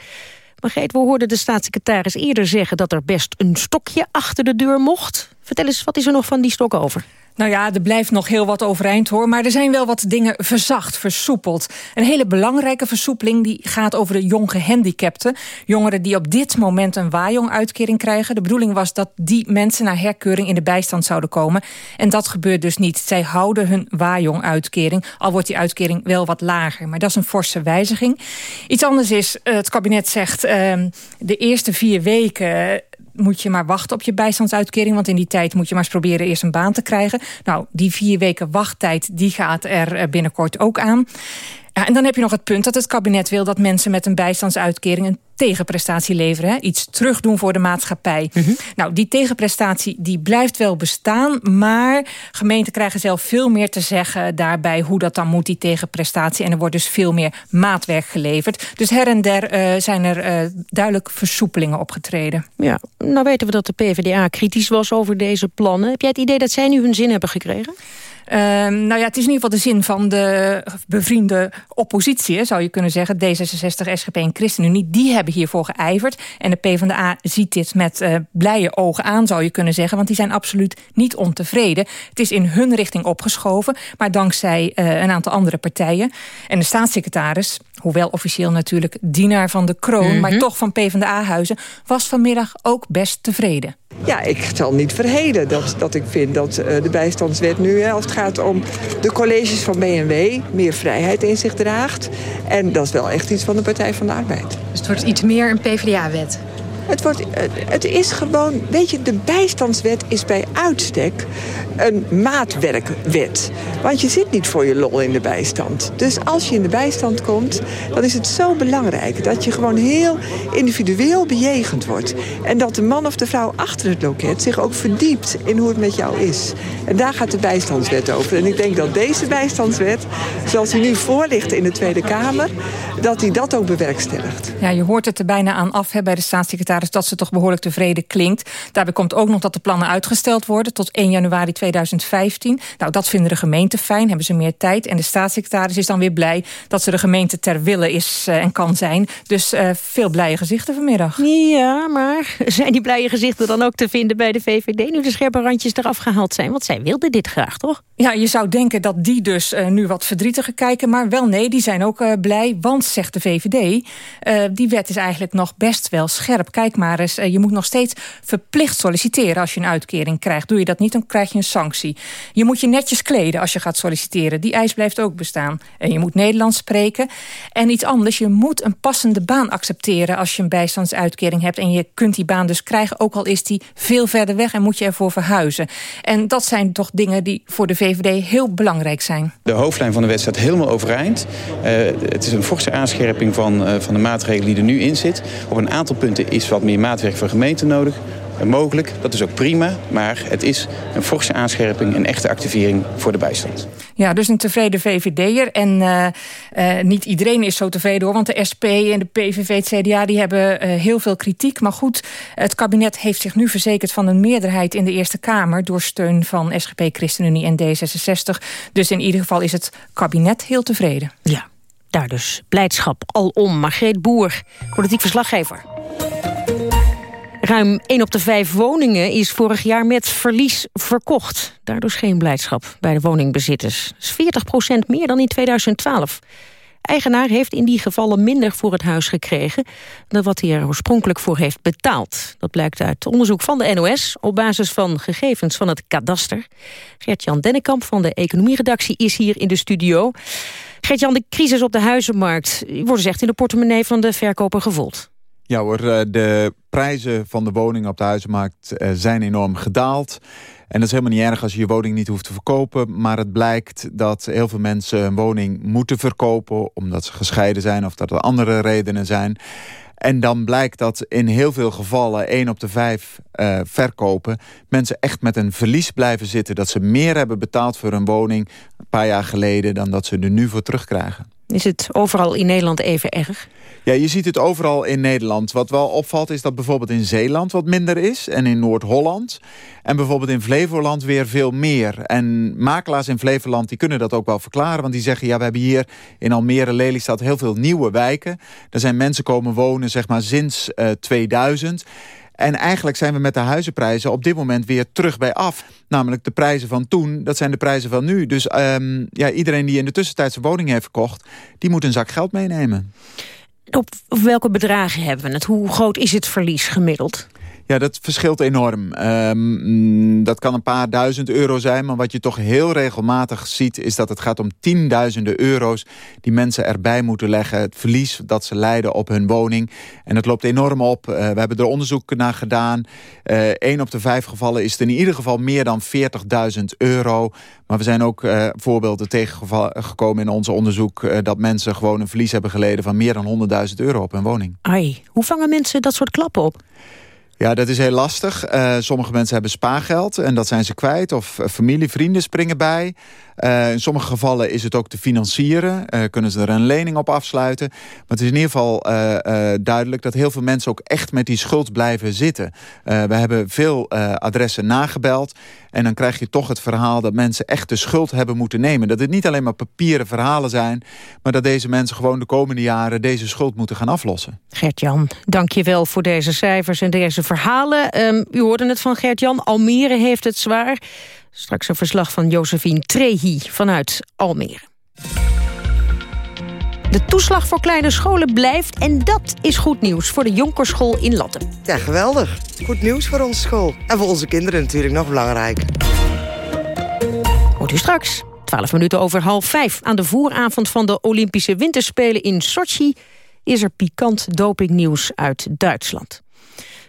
Margreet, we hoorden de staatssecretaris eerder zeggen... dat er best een stokje achter de deur mocht. Vertel eens, wat is er nog van die stok over? Nou ja, er blijft nog heel wat overeind hoor. Maar er zijn wel wat dingen verzacht, versoepeld. Een hele belangrijke versoepeling die gaat over de jong gehandicapten. Jongeren die op dit moment een waaijong-uitkering krijgen. De bedoeling was dat die mensen naar herkeuring in de bijstand zouden komen. En dat gebeurt dus niet. Zij houden hun waaijong-uitkering. Al wordt die uitkering wel wat lager. Maar dat is een forse wijziging. Iets anders is, eh, het kabinet zegt... Uh, de eerste vier weken moet je maar wachten op je bijstandsuitkering. Want in die tijd moet je maar eens proberen eerst een baan te krijgen. Nou, die vier weken wachttijd die gaat er eh, binnenkort ook aan. Ja, en dan heb je nog het punt dat het kabinet wil... dat mensen met een bijstandsuitkering een tegenprestatie leveren. Hè? Iets terugdoen voor de maatschappij. Mhm. Nou, die tegenprestatie die blijft wel bestaan... maar gemeenten krijgen zelf veel meer te zeggen daarbij... hoe dat dan moet, die tegenprestatie. En er wordt dus veel meer maatwerk geleverd. Dus her en der uh, zijn er uh, duidelijk versoepelingen opgetreden. Ja, nou weten we dat de PvdA kritisch was over deze plannen. Heb jij het idee dat zij nu hun zin hebben gekregen? Um, nou ja, het is in ieder geval de zin van de bevriende oppositie, zou je kunnen zeggen. D66, SGP en ChristenUnie, die hebben hiervoor geijverd. En de PvdA ziet dit met uh, blije ogen aan, zou je kunnen zeggen. Want die zijn absoluut niet ontevreden. Het is in hun richting opgeschoven, maar dankzij uh, een aantal andere partijen. En de staatssecretaris, hoewel officieel natuurlijk dienaar van de kroon... Mm -hmm. maar toch van PvdA-huizen, was vanmiddag ook best tevreden. Ja, ik zal niet verheden dat, dat ik vind dat uh, de bijstandswet nu... Hè, als het gaat om de colleges van BNW... meer vrijheid in zich draagt. En dat is wel echt iets van de Partij van de Arbeid. Dus het wordt iets meer een PvdA-wet? Het, wordt, het is gewoon, weet je, de bijstandswet is bij uitstek een maatwerkwet. Want je zit niet voor je lol in de bijstand. Dus als je in de bijstand komt, dan is het zo belangrijk... dat je gewoon heel individueel bejegend wordt. En dat de man of de vrouw achter het loket zich ook verdiept in hoe het met jou is. En daar gaat de bijstandswet over. En ik denk dat deze bijstandswet, zoals die nu voor ligt in de Tweede Kamer... dat die dat ook bewerkstelligt. Ja, je hoort het er bijna aan af hè, bij de staatssecretaris... dat ze toch behoorlijk tevreden klinkt. Daarbij komt ook nog dat de plannen uitgesteld worden... tot 1 januari 2015. Nou, dat vinden de gemeenten fijn, hebben ze meer tijd. En de staatssecretaris is dan weer blij dat ze de gemeente ter wille is uh, en kan zijn. Dus uh, veel blije gezichten vanmiddag. Ja, maar zijn die blije gezichten dan ook te vinden bij de VVD... nu de scherpe randjes eraf gehaald zijn? Want zij wilden dit graag, toch? Ja, je zou denken dat die dus uh, nu wat verdrietiger kijken. Maar wel nee, die zijn ook blij. Want, zegt de VVD, die wet is eigenlijk nog best wel scherp. Kijk maar eens, je moet nog steeds verplicht solliciteren... als je een uitkering krijgt. Doe je dat niet, dan krijg je een sanctie. Je moet je netjes kleden als je gaat solliciteren. Die eis blijft ook bestaan. En je moet Nederlands spreken. En iets anders, je moet een passende baan accepteren... als je een bijstandsuitkering hebt. En je kunt die baan dus krijgen, ook al is die veel verder weg... en moet je ervoor verhuizen. En dat zijn toch dingen die voor de VVD heel belangrijk zijn. De hoofdlijn van de wet staat helemaal overeind. Uh, het is een forse aanscherping van, uh, van de maatregelen die er nu in zit. Op een aantal punten is wat meer maatwerk van gemeenten nodig mogelijk. Dat is ook prima, maar het is een forse aanscherping... een echte activering voor de bijstand. Ja, dus een tevreden VVD'er. En uh, uh, niet iedereen is zo tevreden hoor. Want de SP en de PVV, het CDA, die hebben uh, heel veel kritiek. Maar goed, het kabinet heeft zich nu verzekerd van een meerderheid in de Eerste Kamer... door steun van SGP, ChristenUnie en D66. Dus in ieder geval is het kabinet heel tevreden. Ja, daar dus blijdschap alom. Margreet Boer, politiek verslaggever. Ruim 1 op de 5 woningen is vorig jaar met verlies verkocht. Daardoor geen blijdschap bij de woningbezitters. Dat is 40% meer dan in 2012. Eigenaar heeft in die gevallen minder voor het huis gekregen... dan wat hij er oorspronkelijk voor heeft betaald. Dat blijkt uit onderzoek van de NOS... op basis van gegevens van het kadaster. Gert-Jan Dennekamp van de economieredactie is hier in de studio. Gert-Jan, de crisis op de huizenmarkt... wordt dus echt in de portemonnee van de verkoper gevoeld. Ja hoor, eh, de prijzen van de woningen op de huizenmarkt eh, zijn enorm gedaald. En dat is helemaal niet erg als je je woning niet hoeft te verkopen. Maar het blijkt dat heel veel mensen een woning moeten verkopen... omdat ze gescheiden zijn of dat er andere redenen zijn. En dan blijkt dat in heel veel gevallen, 1 op de 5 uh, verkopen... mensen echt met een verlies blijven zitten. Dat ze meer hebben betaald voor een woning een paar jaar geleden... dan dat ze er nu voor terugkrijgen. Is het overal in Nederland even erg? Ja, je ziet het overal in Nederland. Wat wel opvalt is dat bijvoorbeeld in Zeeland wat minder is. En in Noord-Holland. En bijvoorbeeld in Flevoland weer veel meer. En makelaars in Flevoland die kunnen dat ook wel verklaren. Want die zeggen, ja, we hebben hier in Almere, Lelystad heel veel nieuwe wijken. Er zijn mensen komen wonen, zeg maar, sinds uh, 2000. En eigenlijk zijn we met de huizenprijzen op dit moment weer terug bij af. Namelijk de prijzen van toen, dat zijn de prijzen van nu. Dus um, ja, iedereen die in de tussentijd zijn woning heeft verkocht... die moet een zak geld meenemen. Op welke bedragen hebben we het? Hoe groot is het verlies gemiddeld? Ja, dat verschilt enorm. Um, dat kan een paar duizend euro zijn, maar wat je toch heel regelmatig ziet... is dat het gaat om tienduizenden euro's die mensen erbij moeten leggen. Het verlies dat ze lijden op hun woning. En dat loopt enorm op. Uh, we hebben er onderzoek naar gedaan. Eén uh, op de vijf gevallen is het in ieder geval meer dan 40.000 euro. Maar we zijn ook uh, voorbeelden tegengekomen in ons onderzoek... Dat mensen gewoon een verlies hebben geleden van meer dan 100.000 euro op hun woning. Ai, hoe vangen mensen dat soort klappen op? Ja, dat is heel lastig. Uh, sommige mensen hebben spaargeld en dat zijn ze kwijt. Of familie, vrienden springen bij. Uh, in sommige gevallen is het ook te financieren. Kunnen ze er een lening op afsluiten. Maar het is in ieder geval duidelijk dat heel veel mensen ook echt met die schuld blijven zitten. we hebben veel adressen nagebeld. En dan krijg je toch het verhaal dat mensen echt de schuld hebben moeten nemen. Dat het niet alleen maar papieren verhalen zijn... maar dat deze mensen gewoon de komende jaren deze schuld moeten gaan aflossen. Gert-Jan, dank je wel voor deze cijfers en deze verhalen. Um, u hoorde het van Gert-Jan, Almere heeft het zwaar. Straks een verslag van Josephine Trehi vanuit Almere. De toeslag voor kleine scholen blijft en dat is goed nieuws voor de Jonkerschool in Latten. Ja, geweldig. Goed nieuws voor onze school. En voor onze kinderen natuurlijk nog belangrijk. Hoort u straks. 12 minuten over half vijf. Aan de vooravond van de Olympische Winterspelen in Sochi... is er pikant dopingnieuws uit Duitsland.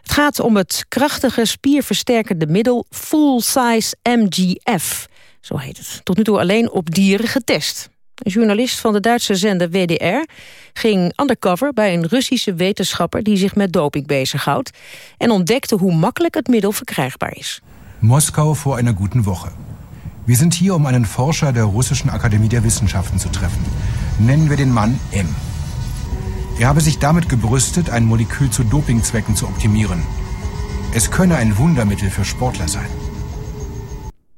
Het gaat om het krachtige spierversterkende middel Full Size MGF. Zo heet het. Tot nu toe alleen op dieren getest. Een journalist van de Duitse zender WDR ging undercover bij een Russische wetenschapper die zich met doping bezighoudt en ontdekte hoe makkelijk het middel verkrijgbaar is. Moskau voor een goede Woche. We zijn hier om einen Forscher der Russischen Akademie der Wissenschaften zu treffen. Nennen wir den Mann M. Er habe sich damit gebrüstet, ein Molekül zu Dopingzwecken zu optimieren. Es könne ein Wundermittel für Sportler sein.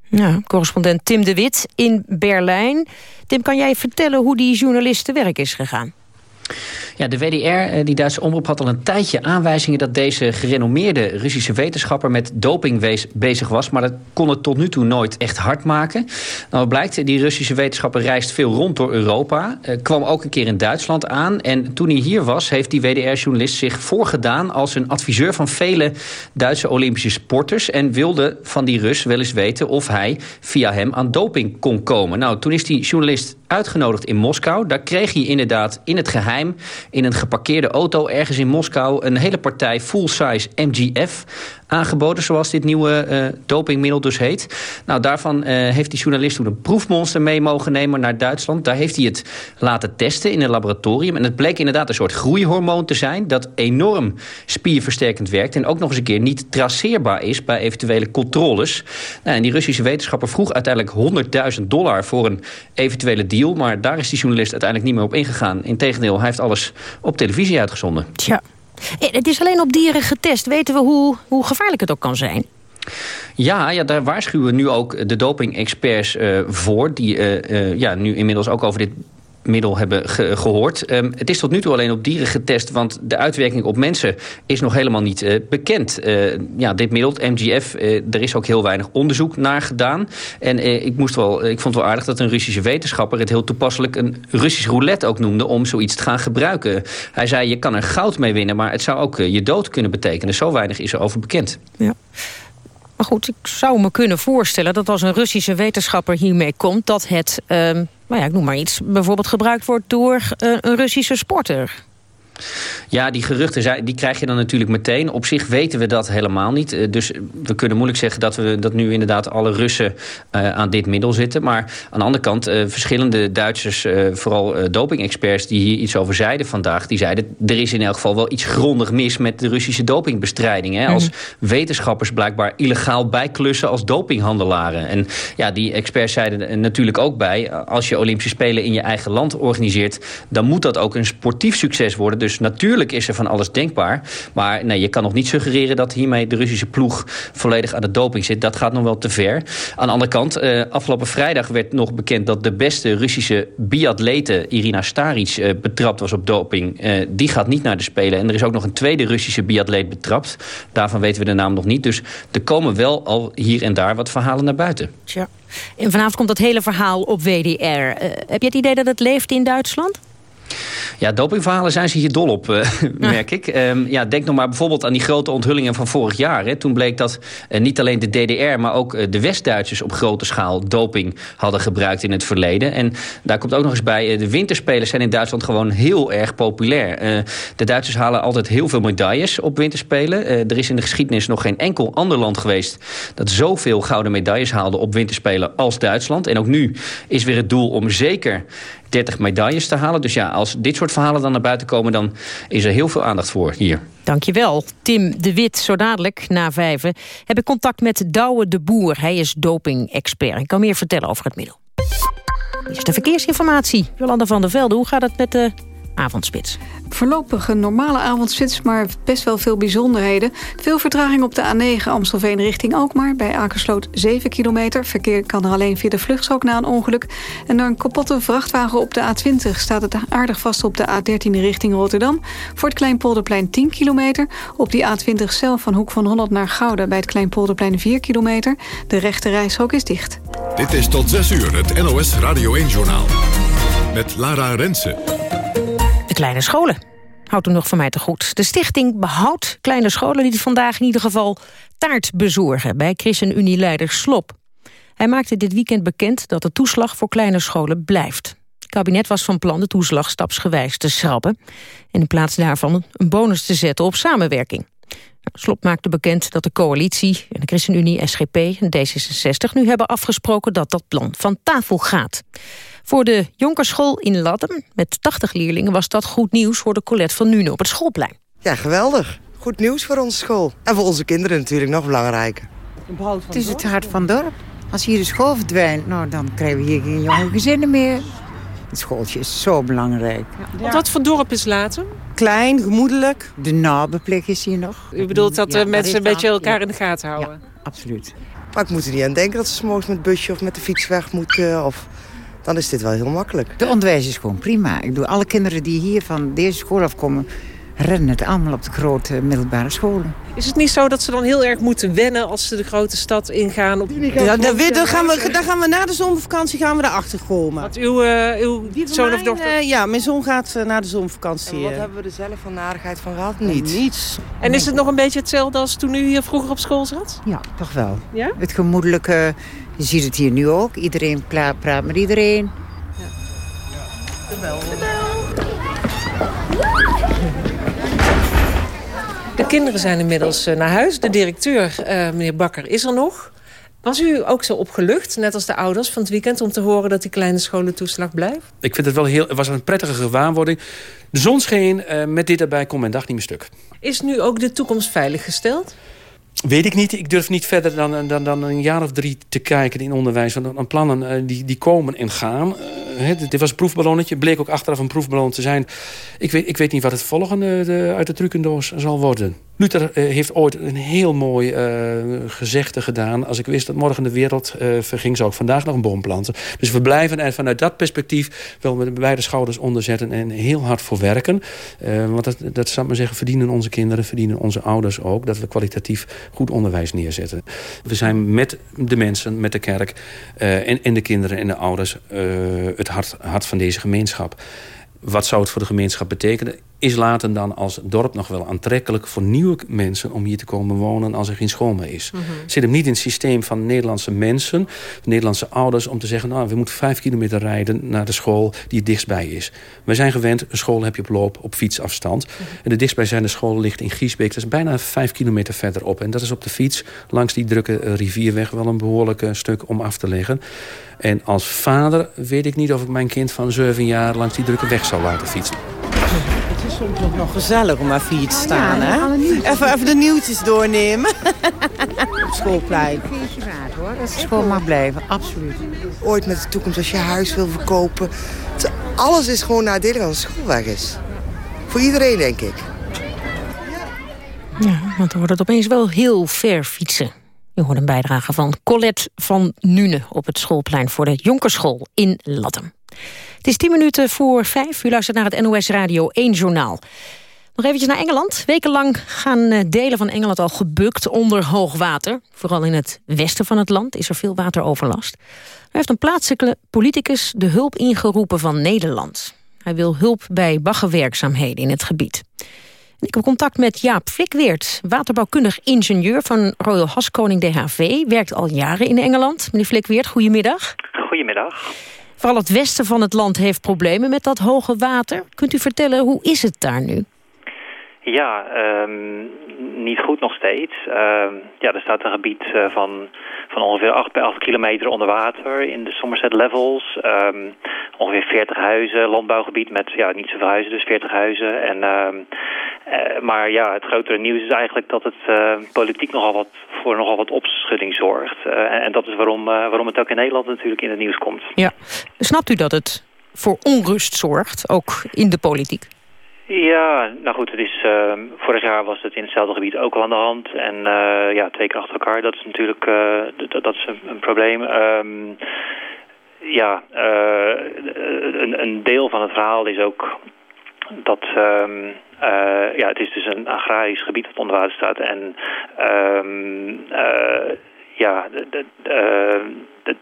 Ja, correspondent Tim de Wit in Berlijn. Tim, kan jij vertellen hoe die journalist te werk is gegaan? Ja, de WDR, eh, die Duitse omroep, had al een tijdje aanwijzingen... dat deze gerenommeerde Russische wetenschapper met doping bezig was. Maar dat kon het tot nu toe nooit echt hard maken. Nou, blijkt, die Russische wetenschapper reist veel rond door Europa. Eh, kwam ook een keer in Duitsland aan. En toen hij hier was, heeft die WDR-journalist zich voorgedaan... als een adviseur van vele Duitse Olympische sporters... en wilde van die Rus wel eens weten of hij via hem aan doping kon komen. Nou, toen is die journalist uitgenodigd in Moskou. Daar kreeg hij inderdaad in het geheim in een geparkeerde auto ergens in Moskou... een hele partij full-size MGF aangeboden, zoals dit nieuwe uh, dopingmiddel dus heet. Nou, daarvan uh, heeft die journalist toen een proefmonster mee mogen nemen naar Duitsland. Daar heeft hij het laten testen in een laboratorium. En het bleek inderdaad een soort groeihormoon te zijn... dat enorm spierversterkend werkt... en ook nog eens een keer niet traceerbaar is bij eventuele controles. Nou, en die Russische wetenschapper vroeg uiteindelijk 100.000 dollar... voor een eventuele deal, maar daar is die journalist uiteindelijk niet meer op ingegaan. Integendeel, hij heeft alles op televisie uitgezonden. Tja. Het is alleen op dieren getest. Weten we hoe, hoe gevaarlijk het ook kan zijn? Ja, ja, daar waarschuwen nu ook de doping-experts uh, voor... die uh, ja, nu inmiddels ook over dit middel hebben ge gehoord. Um, het is tot nu toe alleen op dieren getest... want de uitwerking op mensen is nog helemaal niet uh, bekend. Uh, ja, dit middel, MGF, uh, er is ook heel weinig onderzoek naar gedaan. En ik, moest wel, ik vond het wel aardig dat een Russische wetenschapper... het heel toepasselijk een Russisch roulette ook noemde... om zoiets te gaan gebruiken. Hij zei, je kan er goud mee winnen... maar het zou ook je dood kunnen betekenen. Zo weinig is er over bekend. Ja. Maar goed, ik zou me kunnen voorstellen dat als een Russische wetenschapper hiermee komt... dat het, um, nou ja, ik noem maar iets, bijvoorbeeld gebruikt wordt door uh, een Russische sporter. Ja, die geruchten die krijg je dan natuurlijk meteen. Op zich weten we dat helemaal niet. Eh, dus we kunnen moeilijk zeggen dat, we, dat nu inderdaad alle Russen uh, aan dit middel zitten. Maar aan de andere kant, uh, verschillende Duitsers, uh, vooral doping-experts... die hier iets over zeiden vandaag, die zeiden... er is in elk geval wel iets grondig mis met de Russische dopingbestrijding. Hè? Als mm. wetenschappers blijkbaar illegaal bijklussen als dopinghandelaren. En ja, die experts zeiden er natuurlijk ook bij... als je Olympische Spelen in je eigen land organiseert... dan moet dat ook een sportief succes worden... Dus natuurlijk is er van alles denkbaar. Maar nee, je kan nog niet suggereren dat hiermee de Russische ploeg volledig aan de doping zit. Dat gaat nog wel te ver. Aan de andere kant, eh, afgelopen vrijdag werd nog bekend dat de beste Russische biatlete Irina Staric eh, betrapt was op doping. Eh, die gaat niet naar de Spelen. En er is ook nog een tweede Russische biatleet betrapt. Daarvan weten we de naam nog niet. Dus er komen wel al hier en daar wat verhalen naar buiten. Tja. En vanavond komt dat hele verhaal op WDR. Heb je het idee dat het leeft in Duitsland? Ja, dopingverhalen zijn ze hier dol op, uh, merk ik. Um, ja, denk nog maar bijvoorbeeld aan die grote onthullingen van vorig jaar. Hè. Toen bleek dat uh, niet alleen de DDR, maar ook uh, de West-Duitsers... op grote schaal doping hadden gebruikt in het verleden. En daar komt ook nog eens bij... de winterspelen zijn in Duitsland gewoon heel erg populair. de Duitsers halen altijd heel veel medailles op winterspelen. er is in de geschiedenis nog geen enkel ander land geweest... dat zoveel gouden medailles haalde op winterspelen als Duitsland. En ook nu is weer het doel om zeker 30 medailles te halen. Dus ja, als dit soort verhalen dan naar buiten komen... dan is er heel veel aandacht voor hier. Dankjewel, Tim de Wit. Zo dadelijk, na vijven, heb ik contact met Douwe de Boer. Hij is doping-expert. Ik kan meer vertellen over het middel. Is de verkeersinformatie. Jolanda van der Velde, hoe gaat het met de avondspits? Voorlopig een normale avondspits, maar best wel veel bijzonderheden. Veel vertraging op de A9 Amstelveen richting Alkmaar. Bij Akersloot 7 kilometer. Verkeer kan er alleen via de vluchtstrook na een ongeluk. En door een kapotte vrachtwagen op de A20 staat het aardig vast op de A13 richting Rotterdam. Voor het Kleinpolderplein 10 kilometer. Op die A20 zelf van Hoek van Holland naar Gouda bij het Kleinpolderplein 4 kilometer. De rechte reishok is dicht. Dit is tot 6 uur het NOS Radio 1-journaal. Met Lara Rensen kleine scholen. Houdt u nog van mij te goed. De stichting Behoud Kleine Scholen liet vandaag in ieder geval taart bezorgen... bij ChristenUnie-leider Slop. Hij maakte dit weekend bekend dat de toeslag voor kleine scholen blijft. Het kabinet was van plan de toeslag stapsgewijs te schrappen... en in plaats daarvan een bonus te zetten op samenwerking. Slop maakte bekend dat de coalitie en de ChristenUnie, SGP en D66... nu hebben afgesproken dat dat plan van tafel gaat. Voor de Jonkerschool in Laddem, met 80 leerlingen... was dat goed nieuws voor de Colette van Nuenen op het schoolplein. Ja, geweldig. Goed nieuws voor onze school. En voor onze kinderen natuurlijk nog belangrijker. Het is het hart van het dorp. Als hier de school verdwijnt, nou, dan krijgen we hier geen jonge gezinnen meer. Het schooltje is zo belangrijk. Ja. Wat voor dorp is Laten? Klein, gemoedelijk. De nabeplek is hier nog. U bedoelt dat de mensen een beetje elkaar in de gaten houden? Ja, absoluut. Maar ik moet er niet aan denken dat ze morgens met het busje of met de fiets weg moeten. Of dan is dit wel heel makkelijk. De onderwijs is gewoon prima. Ik doe alle kinderen die hier van deze school afkomen rennen het allemaal op de grote middelbare scholen. Is het niet zo dat ze dan heel erg moeten wennen als ze de grote stad ingaan? Op... Ja, daar, gaan we, daar gaan we na de zomervakantie gaan we erachter komen. Wat uw, uh, uw zoon of dochter? Uh, ja, mijn zoon gaat uh, na de zomervakantie. En wat hebben we er zelf van narigheid van gehad? Niets. Niets. En is het nog een beetje hetzelfde als toen u hier vroeger op school zat? Ja, toch wel. Ja? Het gemoedelijke, je ziet het hier nu ook. Iedereen praat, praat met iedereen. Ja. De bel. De bel. De kinderen zijn inmiddels eh, naar huis. De directeur, uh, meneer Bakker, is er nog. Was u ook zo opgelucht, net als de ouders van het weekend... om te horen dat die kleine scholentoeslag blijft? Ik vind het wel heel... Het was een prettige gewaarwording. De zon scheen, uh, met dit erbij kon mijn dag niet meer stuk. Is nu ook de toekomst veiliggesteld? Weet ik niet. Ik durf niet verder dan, dan, dan een jaar of drie te kijken in onderwijs. Want plannen die, die komen en gaan. Uh, dit was een proefballonnetje. Bleek ook achteraf een proefballon te zijn. Ik weet, ik weet niet wat het volgende de, uit de trucendoos zal worden. Luther uh, heeft ooit een heel mooi uh, gezegde gedaan. Als ik wist dat morgen de wereld uh, verging... zou ik vandaag nog een boom planten. Dus we blijven er vanuit dat perspectief... wel met beide schouders onderzetten en heel hard voor werken. want dat, dat zou ik maar zeggen, verdienen onze kinderen... verdienen onze ouders ook. Dat we kwalitatief goed onderwijs neerzetten. We zijn met de mensen, met de kerk... en, en de kinderen en de ouders... het hart, hart van deze gemeenschap. Wat zou het voor de gemeenschap betekenen? Is later dan als dorp nog wel aantrekkelijk voor nieuwe mensen om hier te komen wonen als er geen school meer is. Mhm. Zit hem niet in het systeem van Nederlandse mensen, Nederlandse ouders, om te zeggen: Nou, we moeten vijf kilometer rijden naar de school die het dichtstbij is. We zijn gewend, een school heb je op loop, op fietsafstand. Mhm. En de dichtstbijzijnde school ligt in Giesbeek, dat is bijna vijf kilometer verderop. En dat is op de fiets langs die drukke eh, rivierweg wel een behoorlijk eh, stuk om af te leggen. En als vader weet ik niet of ik mijn kind van 7 jaar langs die drukke weg zou laten fietsen. Het is soms ook nog gezellig om even hier te staan, ja, hè? Even, even de nieuwtjes doornemen. Op schoolplein. hoor, dat de school mag blijven, absoluut. Ooit met de toekomst, als je huis wil verkopen. Alles is gewoon nadelig als de school weg is. Voor iedereen, denk ik. Ja, want dan wordt het opeens wel heel ver fietsen. U hoort een bijdrage van Colette van Nune op het schoolplein voor de Jonkerschool in Latten. Het is tien minuten voor vijf. U luistert naar het NOS Radio 1 Journaal. Nog eventjes naar Engeland. Wekenlang gaan eh, delen van Engeland al gebukt onder hoogwater. Vooral in het westen van het land is er veel wateroverlast. Er heeft een plaatselijke politicus de hulp ingeroepen van Nederland. Hij wil hulp bij baggerwerkzaamheden in het gebied. Ik heb contact met Jaap Flikweert, waterbouwkundig ingenieur van Royal Haskoning DHV. Werkt al jaren in Engeland. Meneer Flikweert, goedemiddag. Goedemiddag. Vooral het westen van het land heeft problemen met dat hoge water. Kunt u vertellen, hoe is het daar nu? Ja, ehm, niet goed nog steeds. Ehm, ja, er staat een gebied eh, van, van ongeveer 8 bij 8 kilometer onder water in de Somerset Levels. Ehm, ongeveer 40 huizen, landbouwgebied met ja, niet zoveel huizen, dus 40 huizen. En, eh, maar ja, het grotere nieuws is eigenlijk dat het eh, politiek nogal wat, voor nogal wat opschudding zorgt. En, en dat is waarom, waarom het ook in Nederland natuurlijk in het nieuws komt. Ja. Snapt u dat het voor onrust zorgt, ook in de politiek? Ja, nou goed, het is, ehm, vorig jaar was het in hetzelfde gebied ook al aan de hand. En eh, ja, twee keer achter elkaar, dat is natuurlijk eh, dat, is een, probleem. Ehm, ja, eh, een, een deel van het verhaal is ook dat... ehm, eh, ja, het is dus een agrarisch gebied dat onder water staat. En eh, ja, de, de,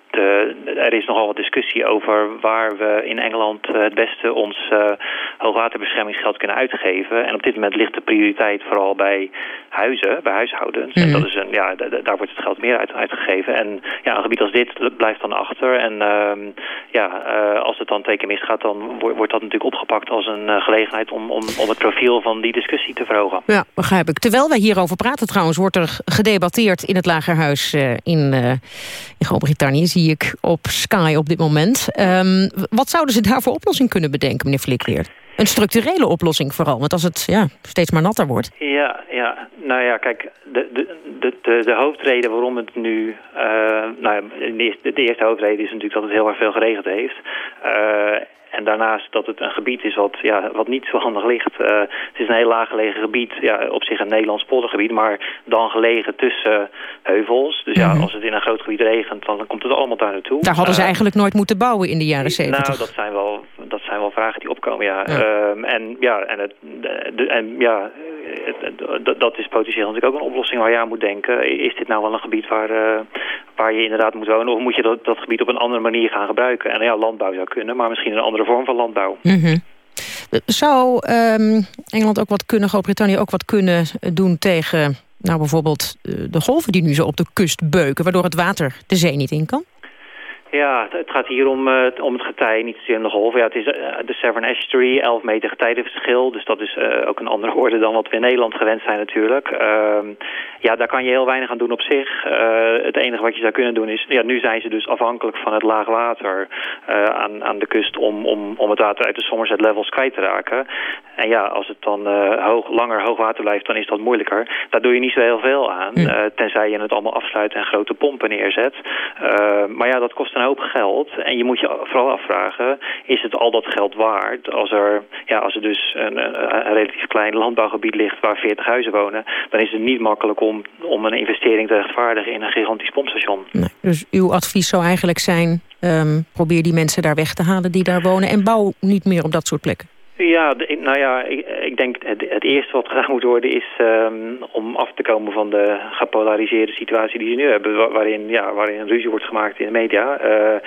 de- er is nogal wat discussie over waar we in Engeland eh, het beste ons eh, hoogwaterbeschermingsgeld kunnen uitgeven. En op dit moment ligt de prioriteit vooral bij huizen, bij huishoudens. En Mhm. dat is een, ja, da- da- daar wordt het geld meer uit, uitgegeven. En ja, een gebied als dit blijft dan achter. En ehm, ja, eh, als het dan twee keer misgaat, dan wordt, dat natuurlijk opgepakt als een eh, gelegenheid om, om, om het profiel van die discussie te verhogen. Ja, begrijp ik. Terwijl wij hierover praten trouwens, wordt er gedebatteerd in het Lagerhuis eh, in, eh, in Groot-Brittannië, zie ik op Sky op dit moment. Ehm, wat zouden ze daar voor oplossing kunnen bedenken, meneer Flikweer? Een structurele oplossing vooral, want als het ja, steeds maar natter wordt. Ja, ja. Nou ja, kijk, de, de, de, de, de hoofdreden waarom het nu... eh, nou ja, de, eerste, de eerste hoofdreden is natuurlijk dat het heel erg veel geregend heeft. Eh, en daarnaast dat het een gebied is wat, ja, wat niet zo handig ligt. Eh, het is een heel laag gelegen gebied, ja, op zich een Nederlands poldergebied, maar dan gelegen tussen heuvels. Dus ja, Mhm. als het in een groot gebied regent, dan komt het allemaal daar naartoe. Daar hadden ze Eh, eigenlijk nooit moeten bouwen in de jaren zeventig. nou, dat zijn wel, dat zijn wel vragen die opkomen, ja. Ja. Ehm, en ja, en, het, de, en ja, het- het- dat- dat is potentieel natuurlijk ook een oplossing waar je aan moet denken. Is dit nou wel een gebied waar, eh, waar je inderdaad moet wonen? Of moet je dat, dat gebied op een andere manier gaan gebruiken? En ja, landbouw zou kunnen, maar misschien een andere vorm van landbouw. Mhm. Zou ehm, Engeland ook wat kunnen, Groot-Brittannië ook wat kunnen doen tegen... nou bijvoorbeeld eh, de golven die nu zo op de kust beuken... waardoor het water de zee niet in kan? Ja, het- gaat hier om, eh, om het getij, niet zozeer om de golven. Ja, het is eh, de Severn Estuary, 11 meter getijdenverschil. Dus dat is eh, ook een andere orde dan wat we in Nederland gewend zijn natuurlijk. Ehm, ja, daar kan je heel weinig aan doen op zich. Het enige wat je zou kunnen doen is... Ja, nu zijn ze dus afhankelijk van het laag water eh, aan, aan de kust... Om, om, om het water uit de Somerset levels kwijt te raken. En ja, als het dan hoog, langer hoog water blijft, dan is dat moeilijker. Daar doe je niet zo heel veel aan. eh, tenzij je het allemaal afsluit en grote pompen neerzet. Eh, maar ja, dat kost een hoop geld. En je moet je vooral afvragen, is het al dat geld waard? Als er, ja, als er dus een, een, een relatief klein landbouwgebied ligt waar 40 huizen wonen... dan is het niet makkelijk om, om een investering te rechtvaardigen in een gigantisch pompstation. Dus uw advies zou eigenlijk zijn... ehm, probeer die mensen daar weg te halen die daar wonen... en bouw niet meer op dat soort plekken. Ja, de- nou ja, ik, ik denk het, het eerste wat gedaan moet worden is ehm, om af te komen van de gepolariseerde situatie die ze nu hebben. wa- Waarin, ja, waarin een ruzie wordt gemaakt in de media. Eh,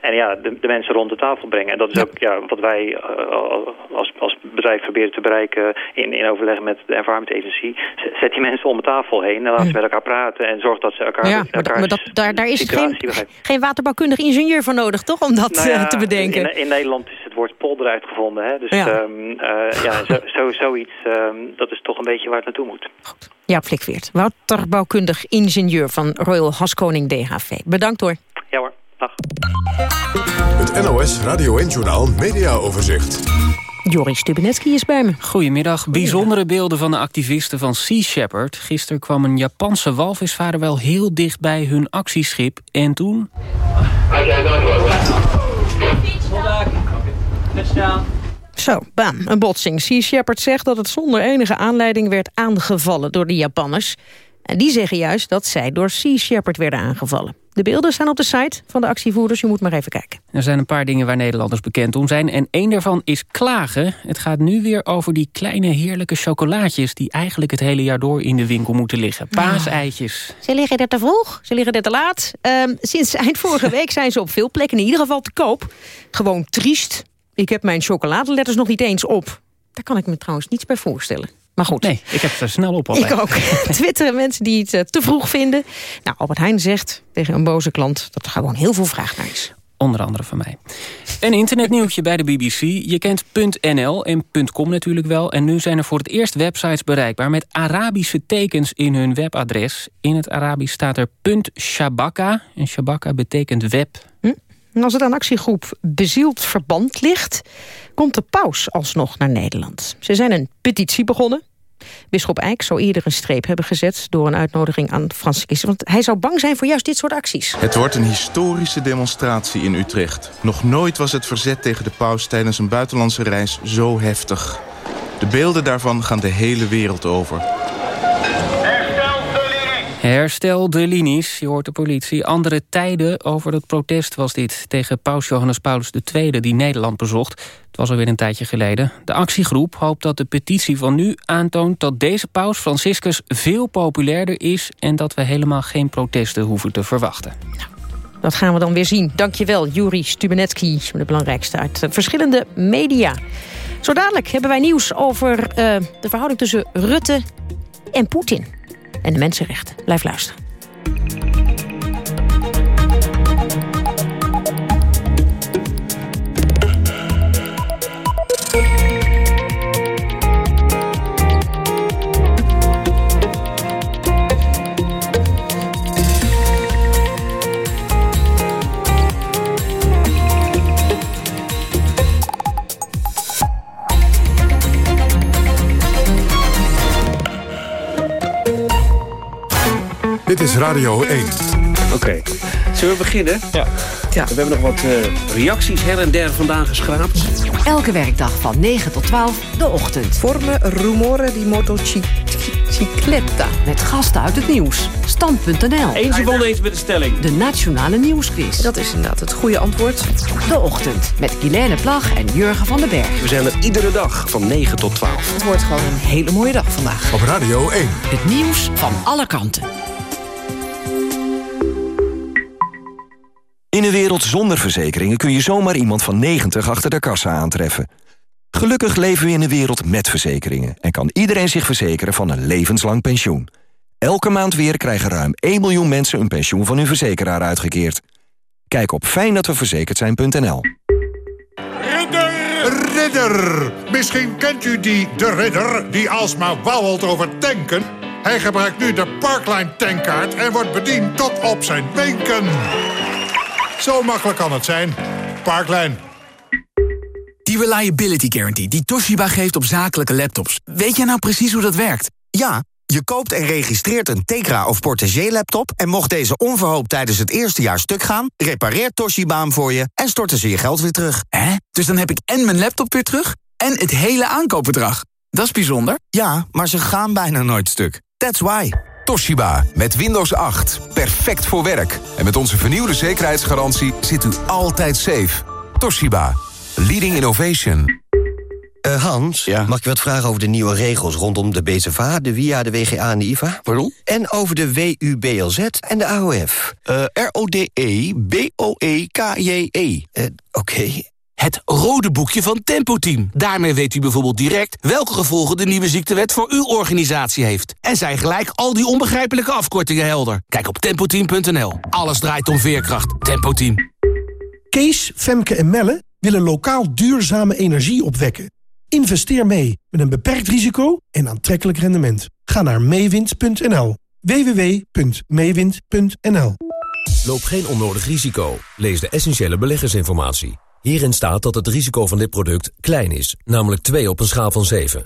en ja, de, de mensen rond de tafel brengen. En dat is ook ja, wat wij eh, als, als bedrijf proberen te bereiken in, in overleg met de Environment Agency. Zet die mensen om de tafel heen en laat ze met elkaar praten. En zorg dat ze elkaar, Ja, maar, elkaar maar dat, daar, daar is geen, begrijpen. geen waterbouwkundig ingenieur voor nodig, toch? Om dat Nou eh, ja, te bedenken. In, in Nederland is het woord polder uitgevonden. Hè? Dus Ja. ehm, eh, ja, zo, zo, zoiets, ehm, dat is toch een beetje waar het naartoe moet. Ja, Flikveert, waterbouwkundig ingenieur van Royal Haskoning DHV. Bedankt hoor. Ja hoor, dag. Het NOS Radio 1-journaal Media Overzicht. Joris Stubenetski is bij me. Goedemiddag. Bijzondere beelden van de activisten van Sea Shepherd. Gisteren kwam een Japanse walvisvader wel heel dicht bij hun actieschip. En toen... Zo, bam, een botsing. Sea Shepherd zegt dat het zonder enige aanleiding werd aangevallen door de Japanners. En die zeggen juist dat zij door Sea Shepherd werden aangevallen. De beelden staan op de site van de actievoerders. Je moet maar even kijken. Er zijn een paar dingen waar Nederlanders bekend om zijn. En één daarvan is klagen. Het gaat nu weer over die kleine heerlijke chocolaatjes... die eigenlijk het hele jaar door in de winkel moeten liggen. Paaseitjes. Ze liggen er te vroeg, ze liggen er te laat. Ehm, sinds eind vorige week zijn ze op veel plekken in ieder geval te koop. Gewoon triest. Ik heb mijn chocoladeletters nog niet eens op. Daar kan ik me trouwens niets bij voorstellen. Maar goed. Nee, ik heb ze snel op altijd. Ik ook. Twitteren mensen die het eh, te vroeg vinden. Nou, Albert Heijn zegt tegen een boze klant... dat er gewoon heel veel vraag naar is. Onder andere van mij. Een internetnieuwtje bij de BBC. Je kent .nl en .com natuurlijk wel. En nu zijn er voor het eerst websites bereikbaar... met Arabische tekens in hun webadres. In het Arabisch staat er .shabaka. En shabaka betekent web. En als het aan actiegroep Bezield Verband ligt... komt de paus alsnog naar Nederland. Ze zijn een petitie begonnen. Bisschop Eijk zou eerder een streep hebben gezet... door een uitnodiging aan Franciscus. Want hij zou bang zijn voor juist dit soort acties. Het wordt een historische demonstratie in Utrecht. Nog nooit was het verzet tegen de paus tijdens een buitenlandse reis zo heftig. De beelden daarvan gaan de hele wereld over. Herstel de linies, je hoort de politie. Andere tijden over het protest was dit... tegen paus Johannes Paulus II die Nederland bezocht. Het was alweer een tijdje geleden. De actiegroep hoopt dat de petitie van nu aantoont... dat deze paus Franciscus veel populairder is... en dat we helemaal geen protesten hoeven te verwachten. Dat gaan we dan weer zien. Dankjewel, Juri Stubenetski, de belangrijkste uit eh, verschillende media. Zo dadelijk hebben wij nieuws over uh, de verhouding tussen Rutte en Poetin. En de mensenrechten. Blijf luisteren. Dit is Radio 1. Oké. Okay. Zullen we beginnen? Ja. ja. We hebben nog wat uh, reacties her en der vandaan geschraapt. Elke werkdag van 9 tot 12, de ochtend. Vormen Rumore di motocicletta. Met gasten uit het nieuws. Stand.nl. Eens of oneens met de stelling. De Nationale Nieuwsquiz. Dat is inderdaad het goede antwoord. De ochtend met Guilaine Plag en Jurgen van den Berg. We zijn er iedere dag van 9 tot 12. Het wordt gewoon een hele mooie dag vandaag. Op Radio 1. Het nieuws van alle kanten. In een wereld zonder verzekeringen kun je zomaar iemand van 90 achter de kassa aantreffen. Gelukkig leven we in een wereld met verzekeringen... en kan iedereen zich verzekeren van een levenslang pensioen. Elke maand weer krijgen ruim 1 miljoen mensen een pensioen van hun verzekeraar uitgekeerd. Kijk op fijndatweverzekerd zijn.nl. Ridder! Ridder! Misschien kent u die de ridder die alsmaar wauwelt over tanken. Hij gebruikt nu de Parkline tankkaart en wordt bediend tot op zijn wenken. Zo makkelijk kan het zijn. Parklijn. Die Reliability Guarantee die Toshiba geeft op zakelijke laptops. Weet jij nou precies hoe dat werkt? Ja, je koopt en registreert een Tegra of Portagee laptop... en mocht deze onverhoopt tijdens het eerste jaar stuk gaan... repareert Toshiba hem voor je en storten ze je geld weer terug. Hè? Dus dan heb ik en mijn laptop weer terug en het hele aankoopbedrag. Dat is bijzonder. Ja, maar ze gaan bijna nooit stuk. That's why. Toshiba, met Windows 8. Perfect voor werk. En met onze vernieuwde zekerheidsgarantie zit u altijd safe. Toshiba, leading innovation. Eh, Hans, mag ik wat vragen over de nieuwe regels rondom de BZVA, de WIA, de WGA en de IVA? Pardon? En over de WUBLZ en de AOF. Uh, R-O-D-E-B-O-E-K-J-E. Uh, Oké. Het rode boekje van Tempo Team. Daarmee weet u bijvoorbeeld direct welke gevolgen de nieuwe ziektewet voor uw organisatie heeft. En zijn gelijk al die onbegrijpelijke afkortingen helder. Kijk op tempoteam.nl. Alles draait om veerkracht. Tempo Team. Kees, Femke en Melle willen lokaal duurzame energie opwekken. Investeer mee met een beperkt risico en aantrekkelijk rendement. Ga naar meewind.nl. www.meewind.nl Loop geen onnodig risico. Lees de essentiële beleggersinformatie. Hierin staat dat het risico van dit product klein is, namelijk 2 op een schaal van 7.